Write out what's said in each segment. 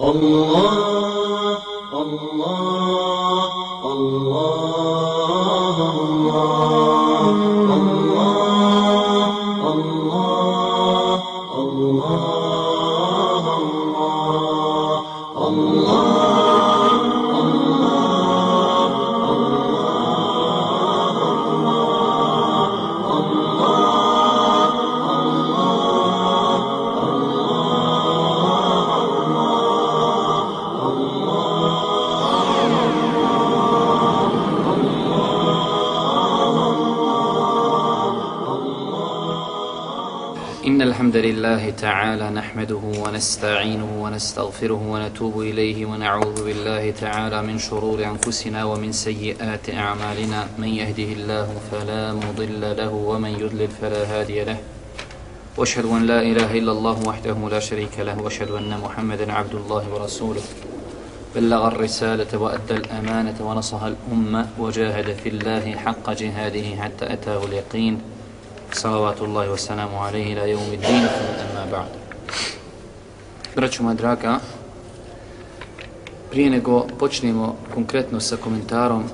الله الله الحمد لله تعالى نحمده ونستعينه ونستغفره ونتوب إليه ونعوذ بالله تعالى من شرور أنفسنا ومن سيئات أعمالنا. من يهده الله فلا مضل له ومن يضلل فلا هادي له. وأشهد أن لا إله إلا الله وحده لا شريك له. وأشهد أن محمدا عبد الله ورسوله. بلغ الرسالة وأدى الأمانة ونصح الأمة وجاهد في الله حق جهاده حتى أتاه اليقين. salavatullahi wa salamu alaihi la jevmi dinu emma ba'da. Braću moja draga, prije nego počnemo konkretno sa komentarom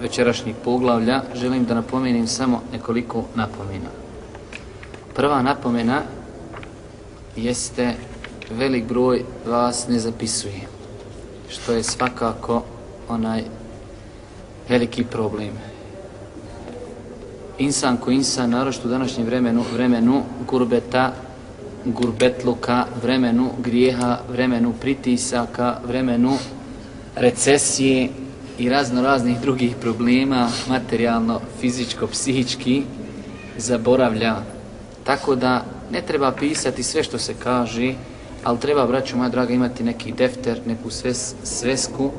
večerašnjeg poglavlja, želim da napomenim samo nekoliko napomena. Prva napomena jeste velik broj vas ne zapisuje, što je svakako onaj veliki problem insan ko insan, narošto u današnjem vremenu, vremenu gurbeta, gurbetluka, vremenu grijeha, vremenu pritisaka, vremenu recesije i razno raznih drugih problema, materijalno, fizičko, psihički, zaboravlja. Tako da ne treba pisati sve što se kaže, ali treba, braću moja draga, imati neki defter, neku sves, svesku,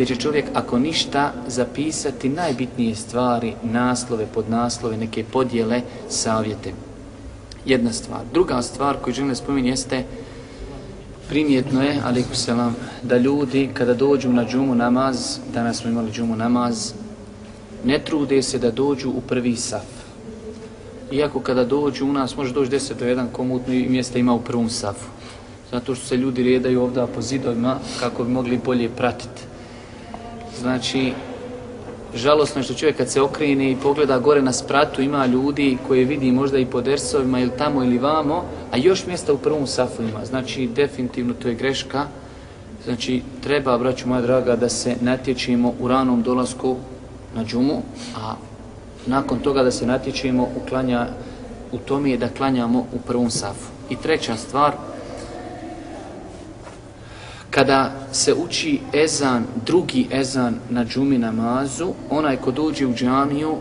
gdje će čovjek, ako ništa, zapisati najbitnije stvari, naslove, podnaslove, neke podjele, savjete. Jedna stvar. Druga stvar koju želim da spominje jeste primjetno je, aliku selam, da ljudi kada dođu na džumu namaz, danas smo imali džumu namaz, ne trude se da dođu u prvi saf. Iako kada dođu u nas može doći deset do jedan komutno i mjesta ima u prvom safu. Zato što se ljudi redaju ovdje po zidovima kako bi mogli bolje pratiti. Znači, žalosno je što čovjek kad se okrene i pogleda gore na spratu, ima ljudi koje vidi možda i po dersovima ili tamo ili vamo, a još mjesta u prvom safu ima. Znači, definitivno to je greška. Znači, treba, braću moja draga, da se natječimo u ranom dolasku na džumu, a nakon toga da se natječimo u, klanja, u tome je da klanjamo u prvom safu. I treća stvar, kada se uči ezan, drugi ezan na džumi namazu, onaj ko dođe u džamiju,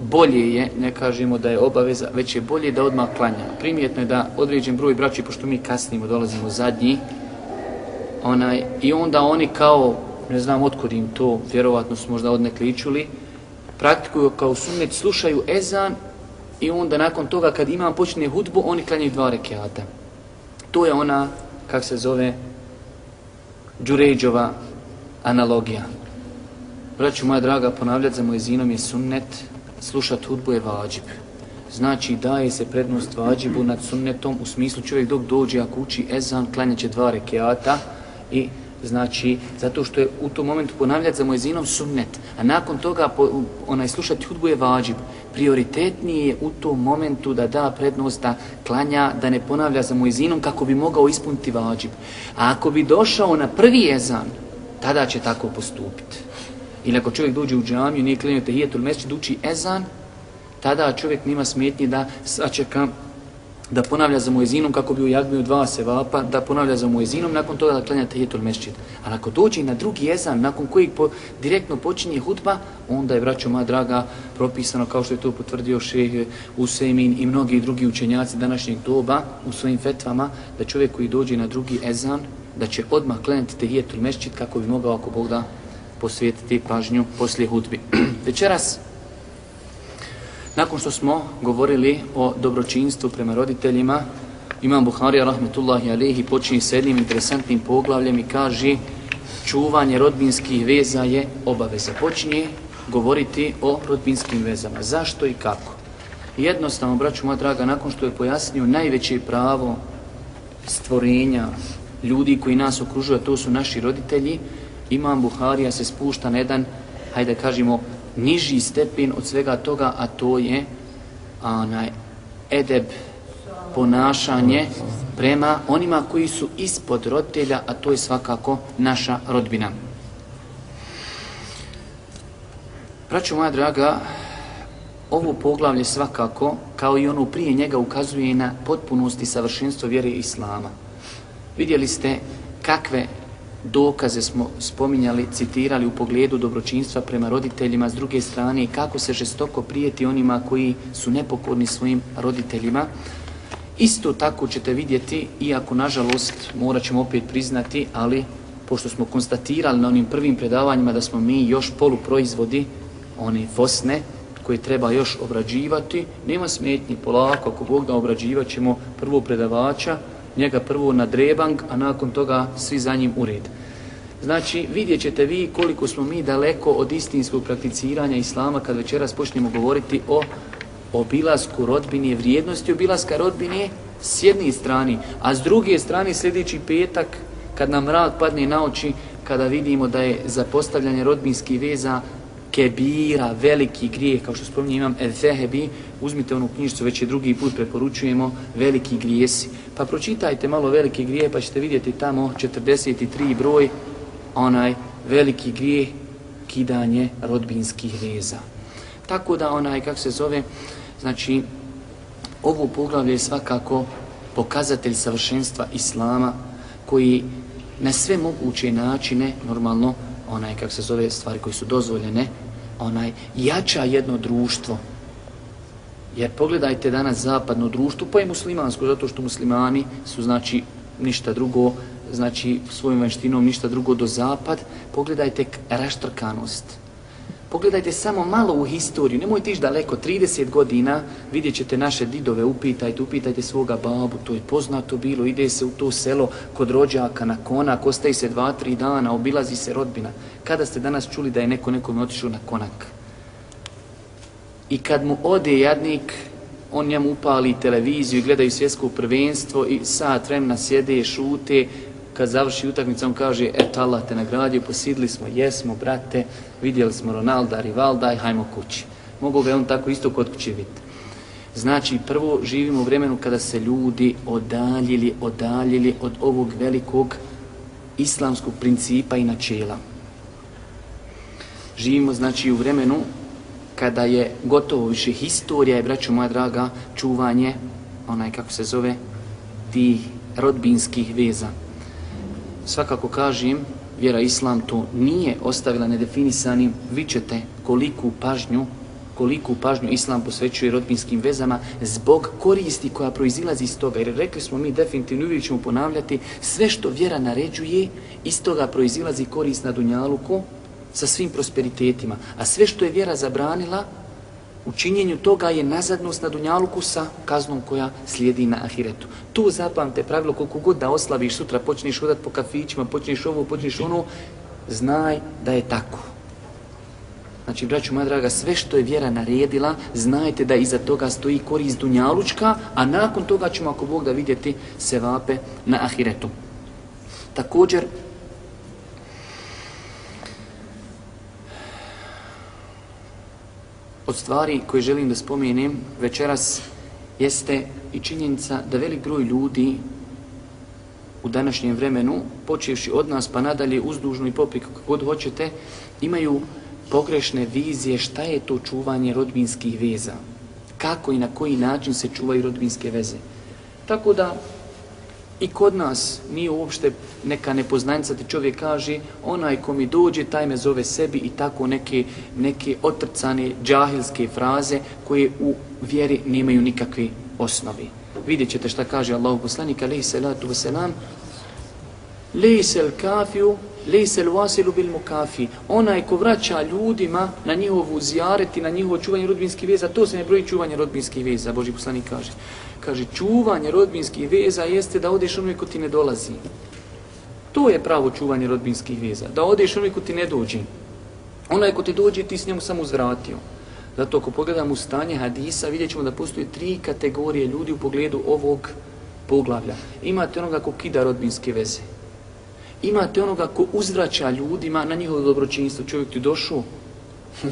bolje je, ne kažemo da je obaveza, već je bolje da odmah klanja. Primjetno je da određen broj braći, pošto mi kasnimo, dolazimo zadnji, onaj, i onda oni kao, ne znam otkud im to, vjerovatno su možda odnekli ičuli, praktikuju kao sunnet, slušaju ezan i onda nakon toga kad imam počne hudbu, oni klanjaju dva rekiata. To je ona, kak se zove, Đuređova analogija. Braću moja draga, ponavljat za mojezinom je sunnet, slušat hudbu je vađib. Znači daje se prednost vađibu nad sunnetom, u smislu čovjek dok dođe, ako uči ezan, klanjaće dva rekiata i znači zato što je u tom momentu ponavljati za mojezinom sunnet, a nakon toga po, onaj slušati hudbu je vađib. Prioritetnije je u tom momentu da da prednost da klanja, da ne ponavlja za mojezinom kako bi mogao ispuniti vađib. A ako bi došao na prvi jezan, tada će tako postupiti. Ili ako čovjek dođe u džamiju, nije klenio tehijetul mesečid, uči ezan, tada čovjek nima smetnje da sačeka da ponavlja za muezinom kako bi u jagmiju dva sevapa, da ponavlja za muezinom, nakon toga da klanja tehijetul mešćid. Ali ako dođe na drugi jezan, nakon kojeg po, direktno počinje hudba, onda je, braćo moja draga, propisano, kao što je to potvrdio šeh Usejmin i mnogi drugi učenjaci današnjeg doba u svojim fetvama, da čovjek koji dođe na drugi ezan, da će odmah klanjati tehijetul mešćid kako bi mogao, ako Bog da, posvijetiti pažnju poslije hudbi. Večeras, Nakon što smo govorili o dobročinstvu prema roditeljima, Imam Buharija rahmetullahi alihi počinje s jednim interesantnim poglavljem i kaže čuvanje rodbinskih veza je obaveza. Počinje govoriti o rodbinskim vezama. Zašto i kako? Jednostavno, braću moja draga, nakon što je pojasnio najveće pravo stvorenja, ljudi koji nas okružuju, to su naši roditelji, Imam Buharija se spušta na jedan, hajde kažemo, niži stepen od svega toga, a to je onaj edeb, ponašanje prema onima koji su ispod roditelja, a to je svakako naša rodbina. Praću moja draga, ovo poglavlje svakako, kao i ono prije njega, ukazuje na potpunost i savršenstvo vjere Islama. Vidjeli ste kakve dokaze smo spominjali, citirali u pogledu dobročinstva prema roditeljima, s druge strane kako se žestoko prijeti onima koji su nepokorni svojim roditeljima. Isto tako ćete vidjeti, iako nažalost morat ćemo opet priznati, ali pošto smo konstatirali na onim prvim predavanjima da smo mi još poluproizvodi, one fosne, koje treba još obrađivati, nema smetnji, polako, ako Bog da obrađivat ćemo prvo predavača, njega prvo na drebang, a nakon toga svi za njim u red. Znači, vidjet ćete vi koliko smo mi daleko od istinskog prakticiranja Islama kad večeras počnemo govoriti o obilasku rodbine, vrijednosti obilaska rodbine s jedne strane, a s druge strane sljedeći petak kad nam mrak padne na oči, kada vidimo da je za postavljanje rodbinskih veza kebira, veliki grijeh, kao što spominje imam Ezehebi, uzmite onu knjižicu, već je drugi put preporučujemo, veliki grijesi. Pa pročitajte malo veliki grijeh, pa ćete vidjeti tamo 43 broj, onaj veliki grijeh, kidanje rodbinskih veza. Tako da onaj, kak se zove, znači, ovo poglavlje je svakako pokazatelj savršenstva Islama, koji na sve moguće načine, normalno, onaj, kak se zove, stvari koji su dozvoljene, onaj jača jedno društvo. Jer pogledajte danas zapadno društvo, pa i muslimansko, zato što muslimani su znači ništa drugo, znači svojim vanštinom ništa drugo do zapad. Pogledajte raštrkanost. Pogledajte samo malo u historiju, nemojte ići daleko, 30 godina, vidjet ćete naše didove, upitajte, upitajte svoga babu, to je poznato bilo, ide se u to selo kod rođaka na konak, ostaje se dva, tri dana, obilazi se rodbina. Kada ste danas čuli da je neko nekom otišao na konak? I kad mu ode jadnik, on njemu upali televiziju i gledaju svjetsko prvenstvo i sat vremena sjede, šute, kad završi utakmica, on kaže, eto Allah te nagradio, posidli smo, jesmo, brate, vidjeli smo Ronalda, Rivalda i hajmo kući. Mogu ga on tako isto kod kuće vidjeti. Znači, prvo živimo u vremenu kada se ljudi odaljili, odaljili od ovog velikog islamskog principa i načela. Živimo, znači, u vremenu kada je gotovo više historija i, braćo moja draga, čuvanje, onaj kako se zove, tih rodbinskih veza svakako kažem, vjera Islam to nije ostavila nedefinisanim, vi ćete koliku pažnju koliku pažnju Islam posvećuje rodbinskim vezama zbog koristi koja proizilazi iz toga. Jer rekli smo mi definitivno uvijek ćemo ponavljati sve što vjera naređuje, iz toga proizilazi korist na Dunjaluku sa svim prosperitetima. A sve što je vjera zabranila, u činjenju toga je nazadnost na Dunjaluku sa kaznom koja slijedi na Ahiretu. Tu zapamte pravilo koliko god da oslaviš sutra, počneš hodat po kafićima, počneš ovo, počneš ono, znaj da je tako. Znači, braću moja draga, sve što je vjera naredila, znajte da iza toga stoji korist Dunjalučka, a nakon toga ćemo, ako Bog da vidjeti, se vape na Ahiretu. Također, od stvari koje želim da spomenem večeras jeste i činjenica da velik broj ljudi u današnjem vremenu, počevši od nas pa nadalje uzdužno i popri kako god hoćete, imaju pogrešne vizije šta je to čuvanje rodbinskih veza. Kako i na koji način se čuvaju rodbinske veze. Tako da I kod nas nije uopšte neka nepoznanjica da čovjek kaže onaj ko mi dođe, taj me zove sebi i tako neke, neke otrcane džahilske fraze koje u vjeri nemaju nikakve osnovi. Vidjet ćete šta kaže Allah poslanik alaihi salatu wasalam Lejsel kafiju, lejsel vasilu bil mukafi. Onaj ko vraća ljudima na njihovu zjaret i na njihovo čuvanje rodbinskih veza, to se ne broji čuvanje rodbinskih veza, Boži poslanik kaže kaže, čuvanje rodbinskih veza jeste da odeš onoj ko ti ne dolazi. To je pravo čuvanje rodbinskih veza. Da odeš onoj ko ti ne dođi. Onaj ko ti dođe, ti s njemu samo uzvratio. Zato ako pogledamo u stanje hadisa, vidjet ćemo da postoje tri kategorije ljudi u pogledu ovog poglavlja. Imate onoga ko kida rodbinske veze. Imate onoga ko uzvraća ljudima na njihovo dobročinstvo. Čovjek ti došao,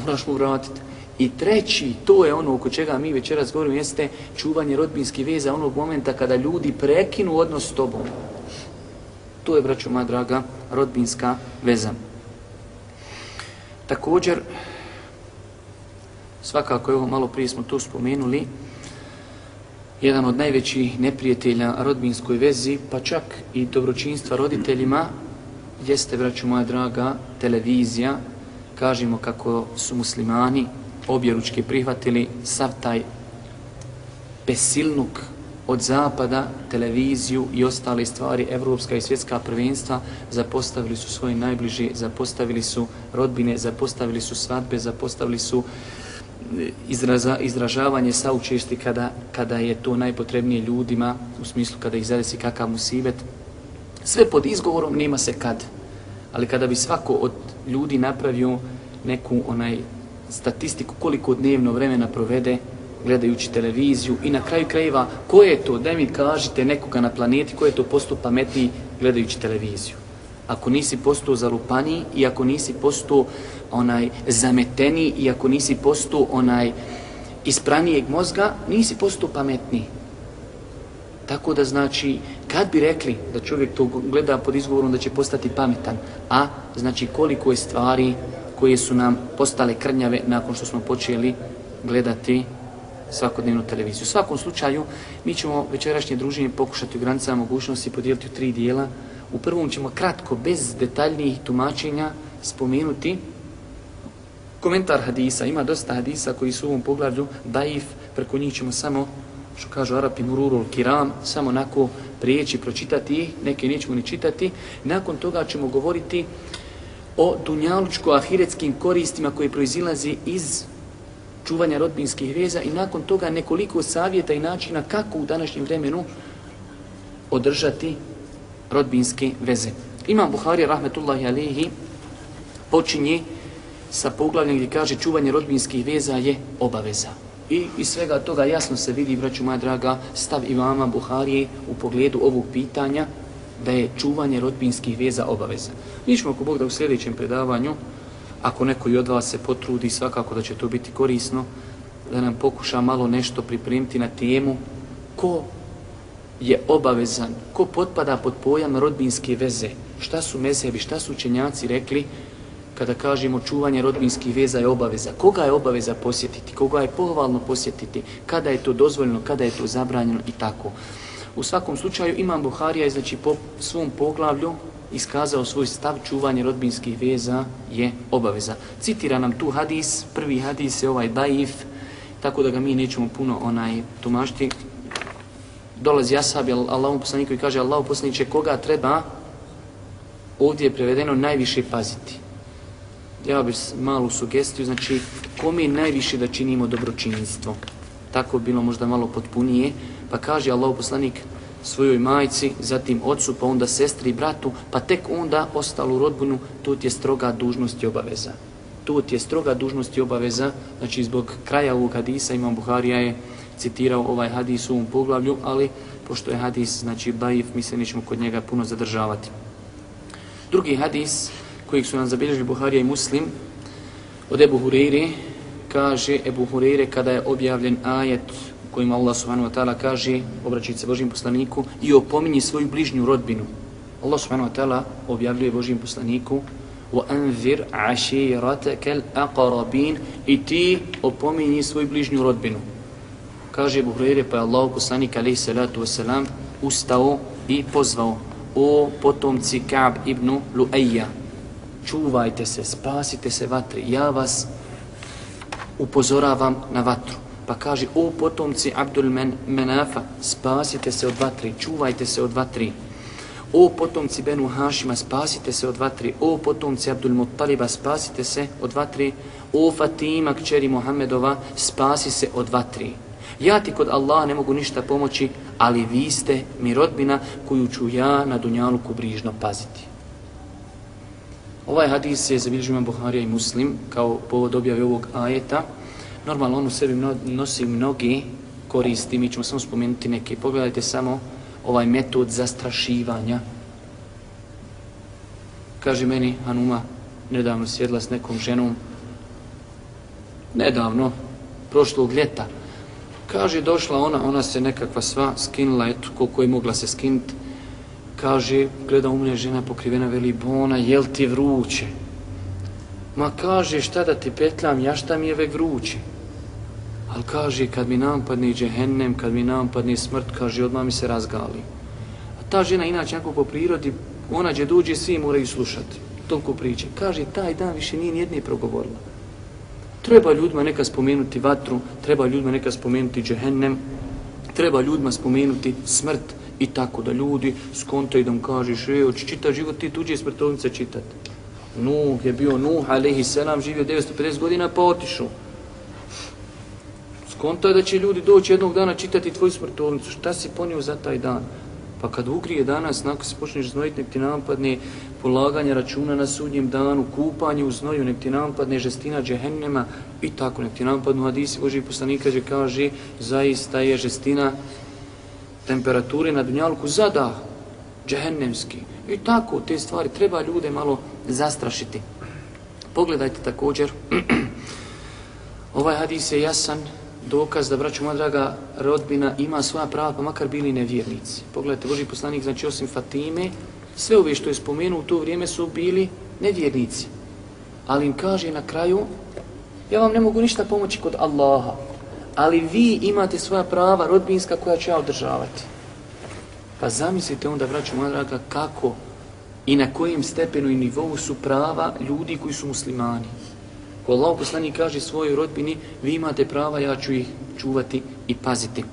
moraš mu vratiti. I treći, to je ono oko čega mi večeras govorimo, jeste čuvanje rodbinskih veza onog momenta kada ljudi prekinu odnos s tobom. To je, braćo moja draga, rodbinska veza. Također, svakako, evo malo prije smo to spomenuli, jedan od najvećih neprijatelja rodbinskoj vezi, pa čak i dobročinstva roditeljima, jeste, braću moja draga, televizija. Kažemo kako su muslimani objeručki prihvatili sav taj pesilnuk od zapada, televiziju i ostale stvari, evropska i svjetska prvenstva, zapostavili su svoje najbliže, zapostavili su rodbine, zapostavili su svadbe, zapostavili su uh, izraza, izražavanje saučešti kada, kada je to najpotrebnije ljudima, u smislu kada ih zadesi kakav musibet. Sve pod izgovorom nema se kad. Ali kada bi svako od ljudi napravio neku onaj statistiku koliko dnevno vremena provede gledajući televiziju i na kraju krajeva ko je to, da mi kažete nekoga na planeti ko je to postup pametniji gledajući televiziju. Ako nisi postao zalupaniji i ako nisi postao onaj zameteni i ako nisi postao onaj ispranijeg mozga, nisi postao pametniji. Tako da znači, kad bi rekli da čovjek to gleda pod izgovorom da će postati pametan, a znači koliko je stvari koje su nam postale krnjave nakon što smo počeli gledati svakodnevnu televiziju. U svakom slučaju, mi ćemo večerašnje druženje pokušati u granicama mogućnosti podijeliti u tri dijela. U prvom ćemo kratko, bez detaljnijih tumačenja, spomenuti komentar hadisa. Ima dosta hadisa koji su u ovom pogledu daif, preko njih ćemo samo, što kažu Arapi, mururul kiram, samo nako prijeći, pročitati ih, neke nećemo ni čitati. Nakon toga ćemo govoriti o dunjalučko-ahiretskim koristima koje proizilazi iz čuvanja rodbinskih veza i nakon toga nekoliko savjeta i načina kako u današnjem vremenu održati rodbinske veze. Imam Buhari, rahmetullahi alihi, počinje sa poglavljem gdje kaže čuvanje rodbinskih veza je obaveza. I iz svega toga jasno se vidi, braću moja draga, stav imama Buharije u pogledu ovog pitanja da je čuvanje rodbinskih veza obaveza. Mi ćemo ako Bog da u sljedećem predavanju, ako neko i od vas se potrudi, svakako da će to biti korisno, da nam pokuša malo nešto pripremiti na temu ko je obavezan, ko potpada pod pojam rodbinske veze, šta su mezebi, šta su učenjaci rekli kada kažemo čuvanje rodbinskih veza je obaveza. Koga je obaveza posjetiti, koga je pohvalno posjetiti, kada je to dozvoljeno, kada je to zabranjeno i tako. U svakom slučaju Imam Buharija je znači po svom poglavlju iskazao svoj stav čuvanje rodbinskih veza je obaveza. Citira nam tu hadis, prvi hadis je ovaj daif, tako da ga mi nećemo puno onaj tumašti. Dolazi Asab, Allahom poslaniku i kaže Allahom poslaniće koga treba ovdje je prevedeno najviše paziti. Ja bih malu sugestiju, znači kome najviše da činimo dobročinstvo. Tako bilo možda malo potpunije pa kaže Allahu poslanik svojoj majci, zatim ocu, pa onda sestri i bratu, pa tek onda ostalu rodbunu, tu ti je stroga dužnost i obaveza. Tu ti je stroga dužnost i obaveza, znači zbog kraja ovog hadisa Imam Buharija je citirao ovaj hadis u ovom poglavlju, ali pošto je hadis, znači daif, mi se nećemo kod njega puno zadržavati. Drugi hadis kojeg su nam zabilježili Buharija i Muslim, od Ebu Hureyri, kaže Ebu Hureyre kada je objavljen ajet kojima Allah subhanahu wa ta'ala kaže, obraćajte se Božim poslaniku, i opominji svoju bližnju rodbinu. Allah subhanahu wa ta'ala objavljuje Božim poslaniku وَأَنْذِرْ عَشِيرَتَكَ الْأَقَرَبِينَ I ti opominji svoju bližnju rodbinu. Kaže Buhrere, pa je Allah poslanik alaihi salatu wasalam ustao i pozvao o potomci Ka'b ibn Lu'ayya. Čuvajte se, spasite se vatri. Ja vas upozoravam na vatru pa kaže o potomci Abdul Men Menafa spasite se od vatri čuvajte se od vatri o potomci Benu Hašima spasite se od vatri o potomci Abdul Muttaliba spasite se od vatri o Fatima kćeri Muhammedova spasi se od vatri ja ti kod Allah ne mogu ništa pomoći ali vi ste mi rodbina koju ću ja na Dunjaluku brižno paziti Ovaj hadis je zabilježio Buharija i Muslim kao povod objave ovog ajeta Normalno on u sebi nosi mnogi koristi, mi ćemo samo spomenuti neke. Pogledajte samo ovaj metod zastrašivanja. Kaže meni Hanuma, nedavno sjedla s nekom ženom, nedavno, prošlog ljeta, kaže došla ona, ona se nekakva sva skinula, eto koliko je mogla se skinuti, kaže, gleda u mene žena pokrivena, veli, bona, jel ti vruće? Ma kaže, šta da ti petljam, ja šta mi je vek vruće? Ali kaže, kad mi napadne džehennem, kad mi napadne smrt, kaže, odmah mi se razgali. A ta žena, inače, ako po prirodi, ona će dođe, svi moraju slušati. Toliko priče. Kaže, taj dan više nije nijedne progovorila. Treba ljudima neka spomenuti vatru, treba ljudima neka spomenuti džehennem, treba ljudima spomenuti smrt i tako da ljudi skontaju da mu kažeš, e, oči čita život ti tuđe smrtovnice čitati. Nuh je bio Nuh, alaihi selam, živio 950 godina, pa otišao. Skonto je da će ljudi doći jednog dana čitati tvoju smrtovnicu. Šta si ponio za taj dan? Pa kad ugrije danas, nakon se počneš znojiti, nek ti napadne polaganje računa na sudnjem danu, kupanje u znoju, nek ti nampadne žestina džehennema i tako, nek ti nampadnu hadisi Boži poslanika že kaže zaista je žestina temperature na dunjalku zada džehennemski. I tako, te stvari treba ljude malo zastrašiti. Pogledajte također, ovaj hadis je jasan, dokaz da, braću moja draga, rodbina ima svoja prava, pa makar bili nevjernici. Pogledajte, Boži poslanik, znači osim Fatime, sve ove što je spomenuo u to vrijeme su bili nevjernici. Ali im kaže na kraju, ja vam ne mogu ništa pomoći kod Allaha, ali vi imate svoja prava rodbinska koja će ja održavati. Pa zamislite onda, braću moja draga, kako i na kojem stepenu i nivou su prava ljudi koji su muslimani. Ko Allah poslani kaže svojoj rodbini, vi imate prava, ja ću ih čuvati i paziti.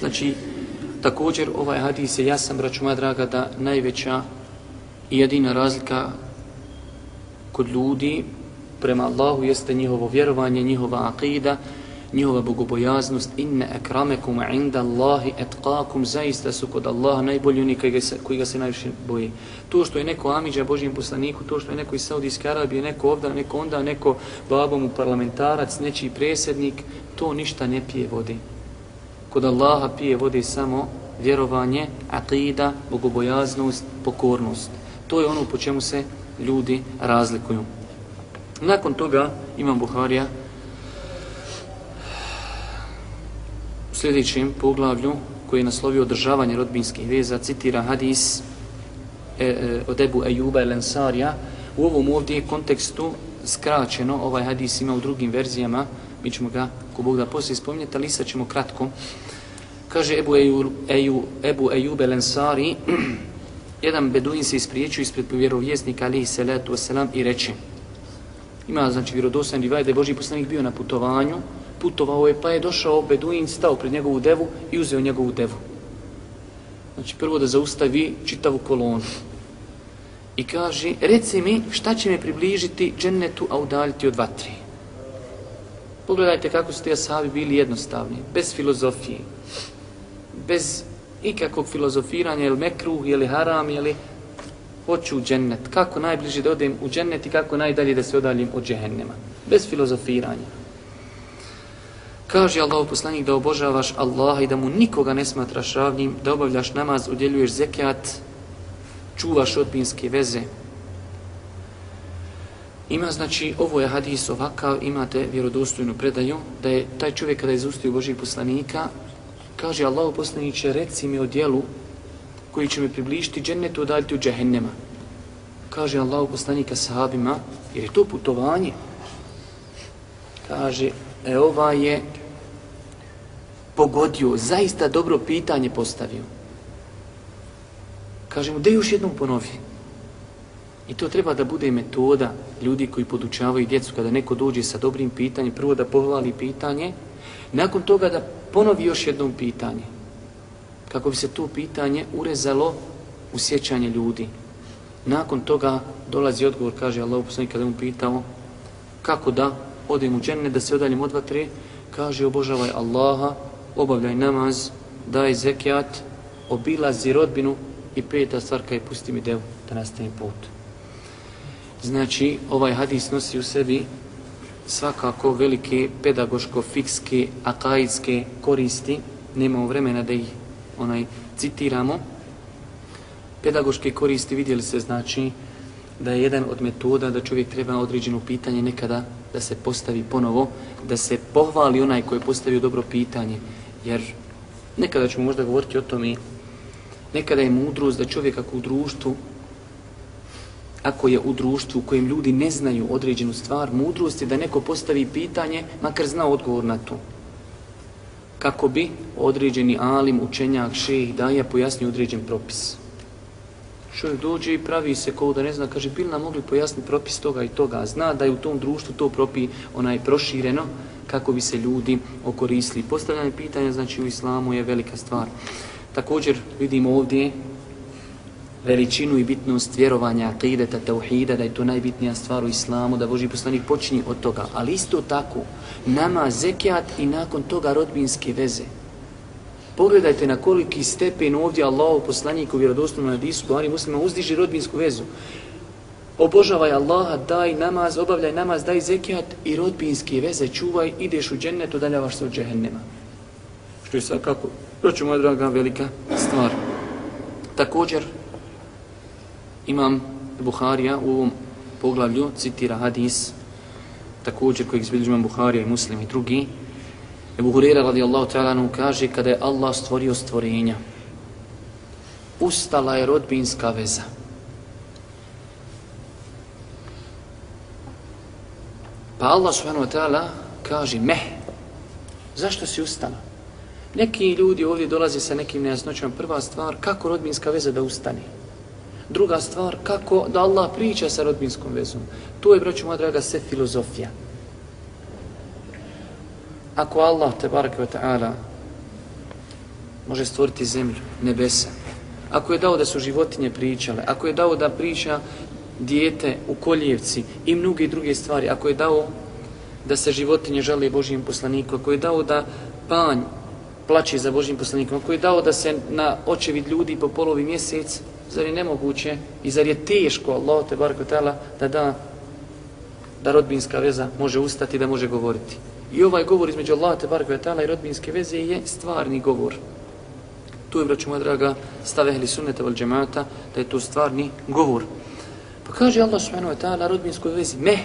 Znači, također ovaj hadis je jasan, braću moja draga, da najveća i jedina razlika kod ljudi prema Allahu jeste njihovo vjerovanje, njihova akida, njihova bogobojaznost inne ekramekum inda Allahi etkakum, zaista su kod Allaha najbolji oni koji ga, se, koji ga se najviše boji. To što je neko Amidža Božijem poslaniku, to što je neko iz Saudijske Arabije, neko ovda, neko onda, neko babom u parlamentarac, nečiji presjednik, to ništa ne pije vode. Kod Allaha pije vode samo vjerovanje, aqida, bogobojaznost, pokornost. To je ono po čemu se ljudi razlikuju. Nakon toga imam Buharija sljedećem poglavlju koji je naslovio održavanje rodbinskih veza, citira hadis e, e, od Ebu Ejuba el Ensarija. U ovom ovdje kontekstu skraćeno, ovaj hadis ima u drugim verzijama, mi ćemo ga, ako Bog da poslije spominjete, ali ćemo kratko. Kaže Ebu, Eju, Eju, Ebu Ejub Elensari, jedan beduin se ispriječio ispred vjerovjesnika alihi salatu wasalam i reče, ima znači vjerodostan rivaj da je Boži poslanik bio na putovanju, putovao je pa je došao Beduin, stao pred njegovu devu i uzeo njegovu devu. Znači prvo da zaustavi čitavu kolonu. I kaže, reci mi šta će me približiti džennetu, a udaljiti od vatri. Pogledajte kako su ti ashabi bili jednostavni, bez filozofije, bez ikakvog filozofiranja, je li mekruh, je li haram, je li hoću u džennet, kako najbliže da odem u džennet i kako najdalje da se odaljim od džehennema, bez filozofiranja. Kaže Allah poslanik da obožavaš Allaha i da mu nikoga ne smatraš ravnim, da obavljaš namaz, udjeljuješ zekijat, čuvaš odbinske veze. Ima znači, ovo je hadis ovakav, imate vjerodostojnu predaju, da je taj čovjek kada je izustio Božih poslanika, kaže Allah poslaniće, reci mi o dijelu koji će me približiti džennetu odaljiti u džehennema. Kaže Allah poslanika sahabima, jer je to putovanje. Kaže, e ova je pogodio, zaista dobro pitanje postavio. Kaže mu, da još jednom ponovi. I to treba da bude metoda ljudi koji podučavaju djecu kada neko dođe sa dobrim pitanjem, prvo da pohvali pitanje, nakon toga da ponovi još jednom pitanje. Kako bi se to pitanje urezalo u sjećanje ljudi. Nakon toga dolazi odgovor, kaže Allah poslanik kada mu pitao kako da odem u džene, da se odaljim od vatre, kaže obožavaj Allaha, obavljaj namaz, daj zekijat, obilazi rodbinu i peta stvar je pusti mi devu da nastane put. Znači, ovaj hadis nosi u sebi svakako velike pedagoško-fikske, akaidske koristi. Nemamo vremena da ih onaj citiramo. Pedagoške koristi vidjeli se znači da je jedan od metoda da čovjek treba određeno pitanje nekada da se postavi ponovo, da se pohvali onaj koji je postavio dobro pitanje, jer nekada ćemo možda govoriti o tome, nekada je mudrost da čovjek ako u društvu ako je u društvu u kojem ljudi ne znaju određenu stvar, mudrost je da neko postavi pitanje, makar zna odgovor na to. Kako bi određeni alim, učenjak, šejih, daja pojasnio određen propis. Čovjek dođe i pravi se kao da ne zna, kaže, bil nam mogli pojasniti propis toga i toga. Zna da je u tom društvu to propi onaj prošireno kako bi se ljudi okoristili. Postavljanje pitanja, znači u islamu je velika stvar. Također vidimo ovdje veličinu i bitnost vjerovanja akideta, tauhida, da je to najbitnija stvar u islamu, da Boži poslanik počinje od toga. Ali isto tako, nama zekijat i nakon toga rodbinske veze. Pogledajte na koliki stepen ovdje Allah poslanik u vjerodostojnom hadisu Buhari muslima uzdiži rodbinsku vezu. Obožavaj Allaha, daj namaz, obavljaj namaz, daj zekijat i rodbinske veze čuvaj, ideš u džennet, udaljavaš se od džehennema. Što je svakako, proću moja draga, velika stvar. Također, imam Buharija u ovom poglavlju, citira hadis, također kojeg izbilježi imam Buharija i muslim i drugi, Ebu Hurira radijallahu ta'ala nam kaže kada je Allah stvorio stvorenja, ustala je rodbinska veza. Pa Allah subhanahu wa ta'ala kaže meh, zašto si ustala? Neki ljudi ovdje dolaze sa nekim nejasnoćama. Prva stvar, kako rodbinska veza da ustane? Druga stvar, kako da Allah priča sa rodbinskom vezom? To je, braću moja draga, sve filozofija ako Allah te barake wa ta'ala može stvoriti zemlju, nebesa, ako je dao da su životinje pričale, ako je dao da priča dijete u koljevci i mnoge druge stvari, ako je dao da se životinje žale Božijem poslaniku, ako je dao da panj plaće za Božijim poslanikom, ako je dao da se na očevid ljudi po polovi mjesec, zar je nemoguće i zar je teško Allah te barako tala da da da rodbinska veza može ustati, da može govoriti. I ovaj govor između Allah te barek vetala i rodbinske veze je stvarni govor. Tu je, braću moja draga, stave ehli sunneta val džemata, da je to stvarni govor. Pa kaže Allah subhanahu wa ta'ala rodbinskoj vezi, me,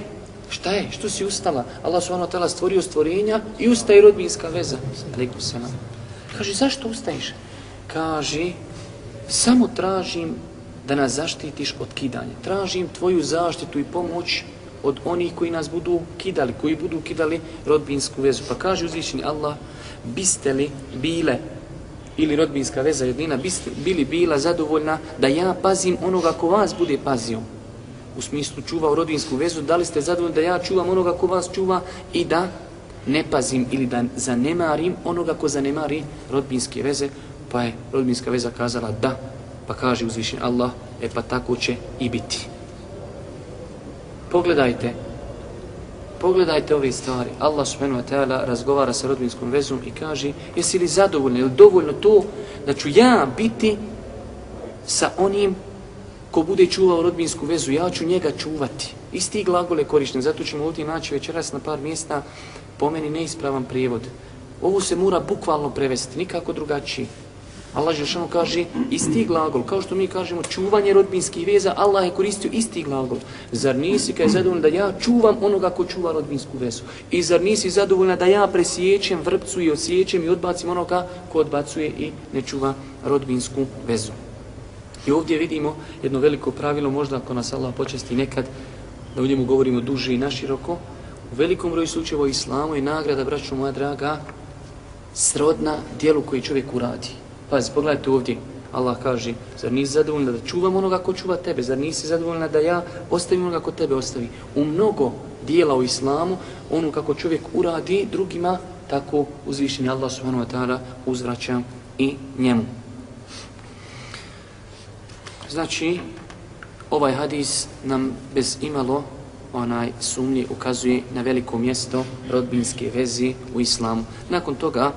šta je, što si ustala? Allah subhanahu wa ta'ala stvorio stvorenja i ustaje rodbinska veza. Aleikum salam. Kaže, zašto ustaješ? Kaže, samo tražim da nas zaštitiš od kidanja. Tražim tvoju zaštitu i pomoć od onih koji nas budu kidali, koji budu kidali rodbinsku vezu. Pa kaže uzvišeni Allah, biste li bile ili rodbinska veza jedina, biste bili bila zadovoljna da ja pazim onoga ko vas bude pazio. U smislu čuvao rodbinsku vezu, da li ste zadovoljni da ja čuvam onoga ko vas čuva i da ne pazim ili da zanemarim onoga ko zanemari rodbinske veze, pa je rodbinska veza kazala da, pa kaže uzvišen Allah, e pa tako će i biti. Pogledajte, pogledajte ove stvari. Allah subhanahu wa ta'ala razgovara sa rodbinskom vezom i kaže jesi li zadovoljno, je li dovoljno to da ću ja biti sa onim ko bude čuvao rodbinsku vezu, ja ću njega čuvati. Isti glagol je korišten, zato ćemo ovdje naći večeras na par mjesta po meni neispravan prijevod. Ovo se mora bukvalno prevesti, nikako drugačiji. Allah Žešanu kaže isti glagol, kao što mi kažemo čuvanje rodbinskih veza, Allah je koristio isti glagol. Zar nisi kaj zadovoljna da ja čuvam onoga ko čuva rodbinsku vezu? I zar nisi zadovoljna da ja presjećem vrpcu i osjećem i odbacim onoga ko odbacuje i ne čuva rodbinsku vezu? I ovdje vidimo jedno veliko pravilo, možda ako nas Allah počesti nekad, da u njemu govorimo duže i naširoko, u velikom broju slučajeva islamu je nagrada, braću moja draga, srodna dijelu koji čovjek uradi. Pazi, pogledajte ovdje. Allah kaže, zar nisi zadovoljna da čuvam onoga ko čuva tebe? Zar nisi zadovoljna da ja ostavim onoga ko tebe ostavi? U mnogo dijela u islamu, ono kako čovjek uradi drugima, tako uzvišeni Allah subhanahu wa ta'ala uzvraća i njemu. Znači, ovaj hadis nam bez imalo onaj sumnje ukazuje na veliko mjesto rodbinske vezi u islamu. Nakon toga,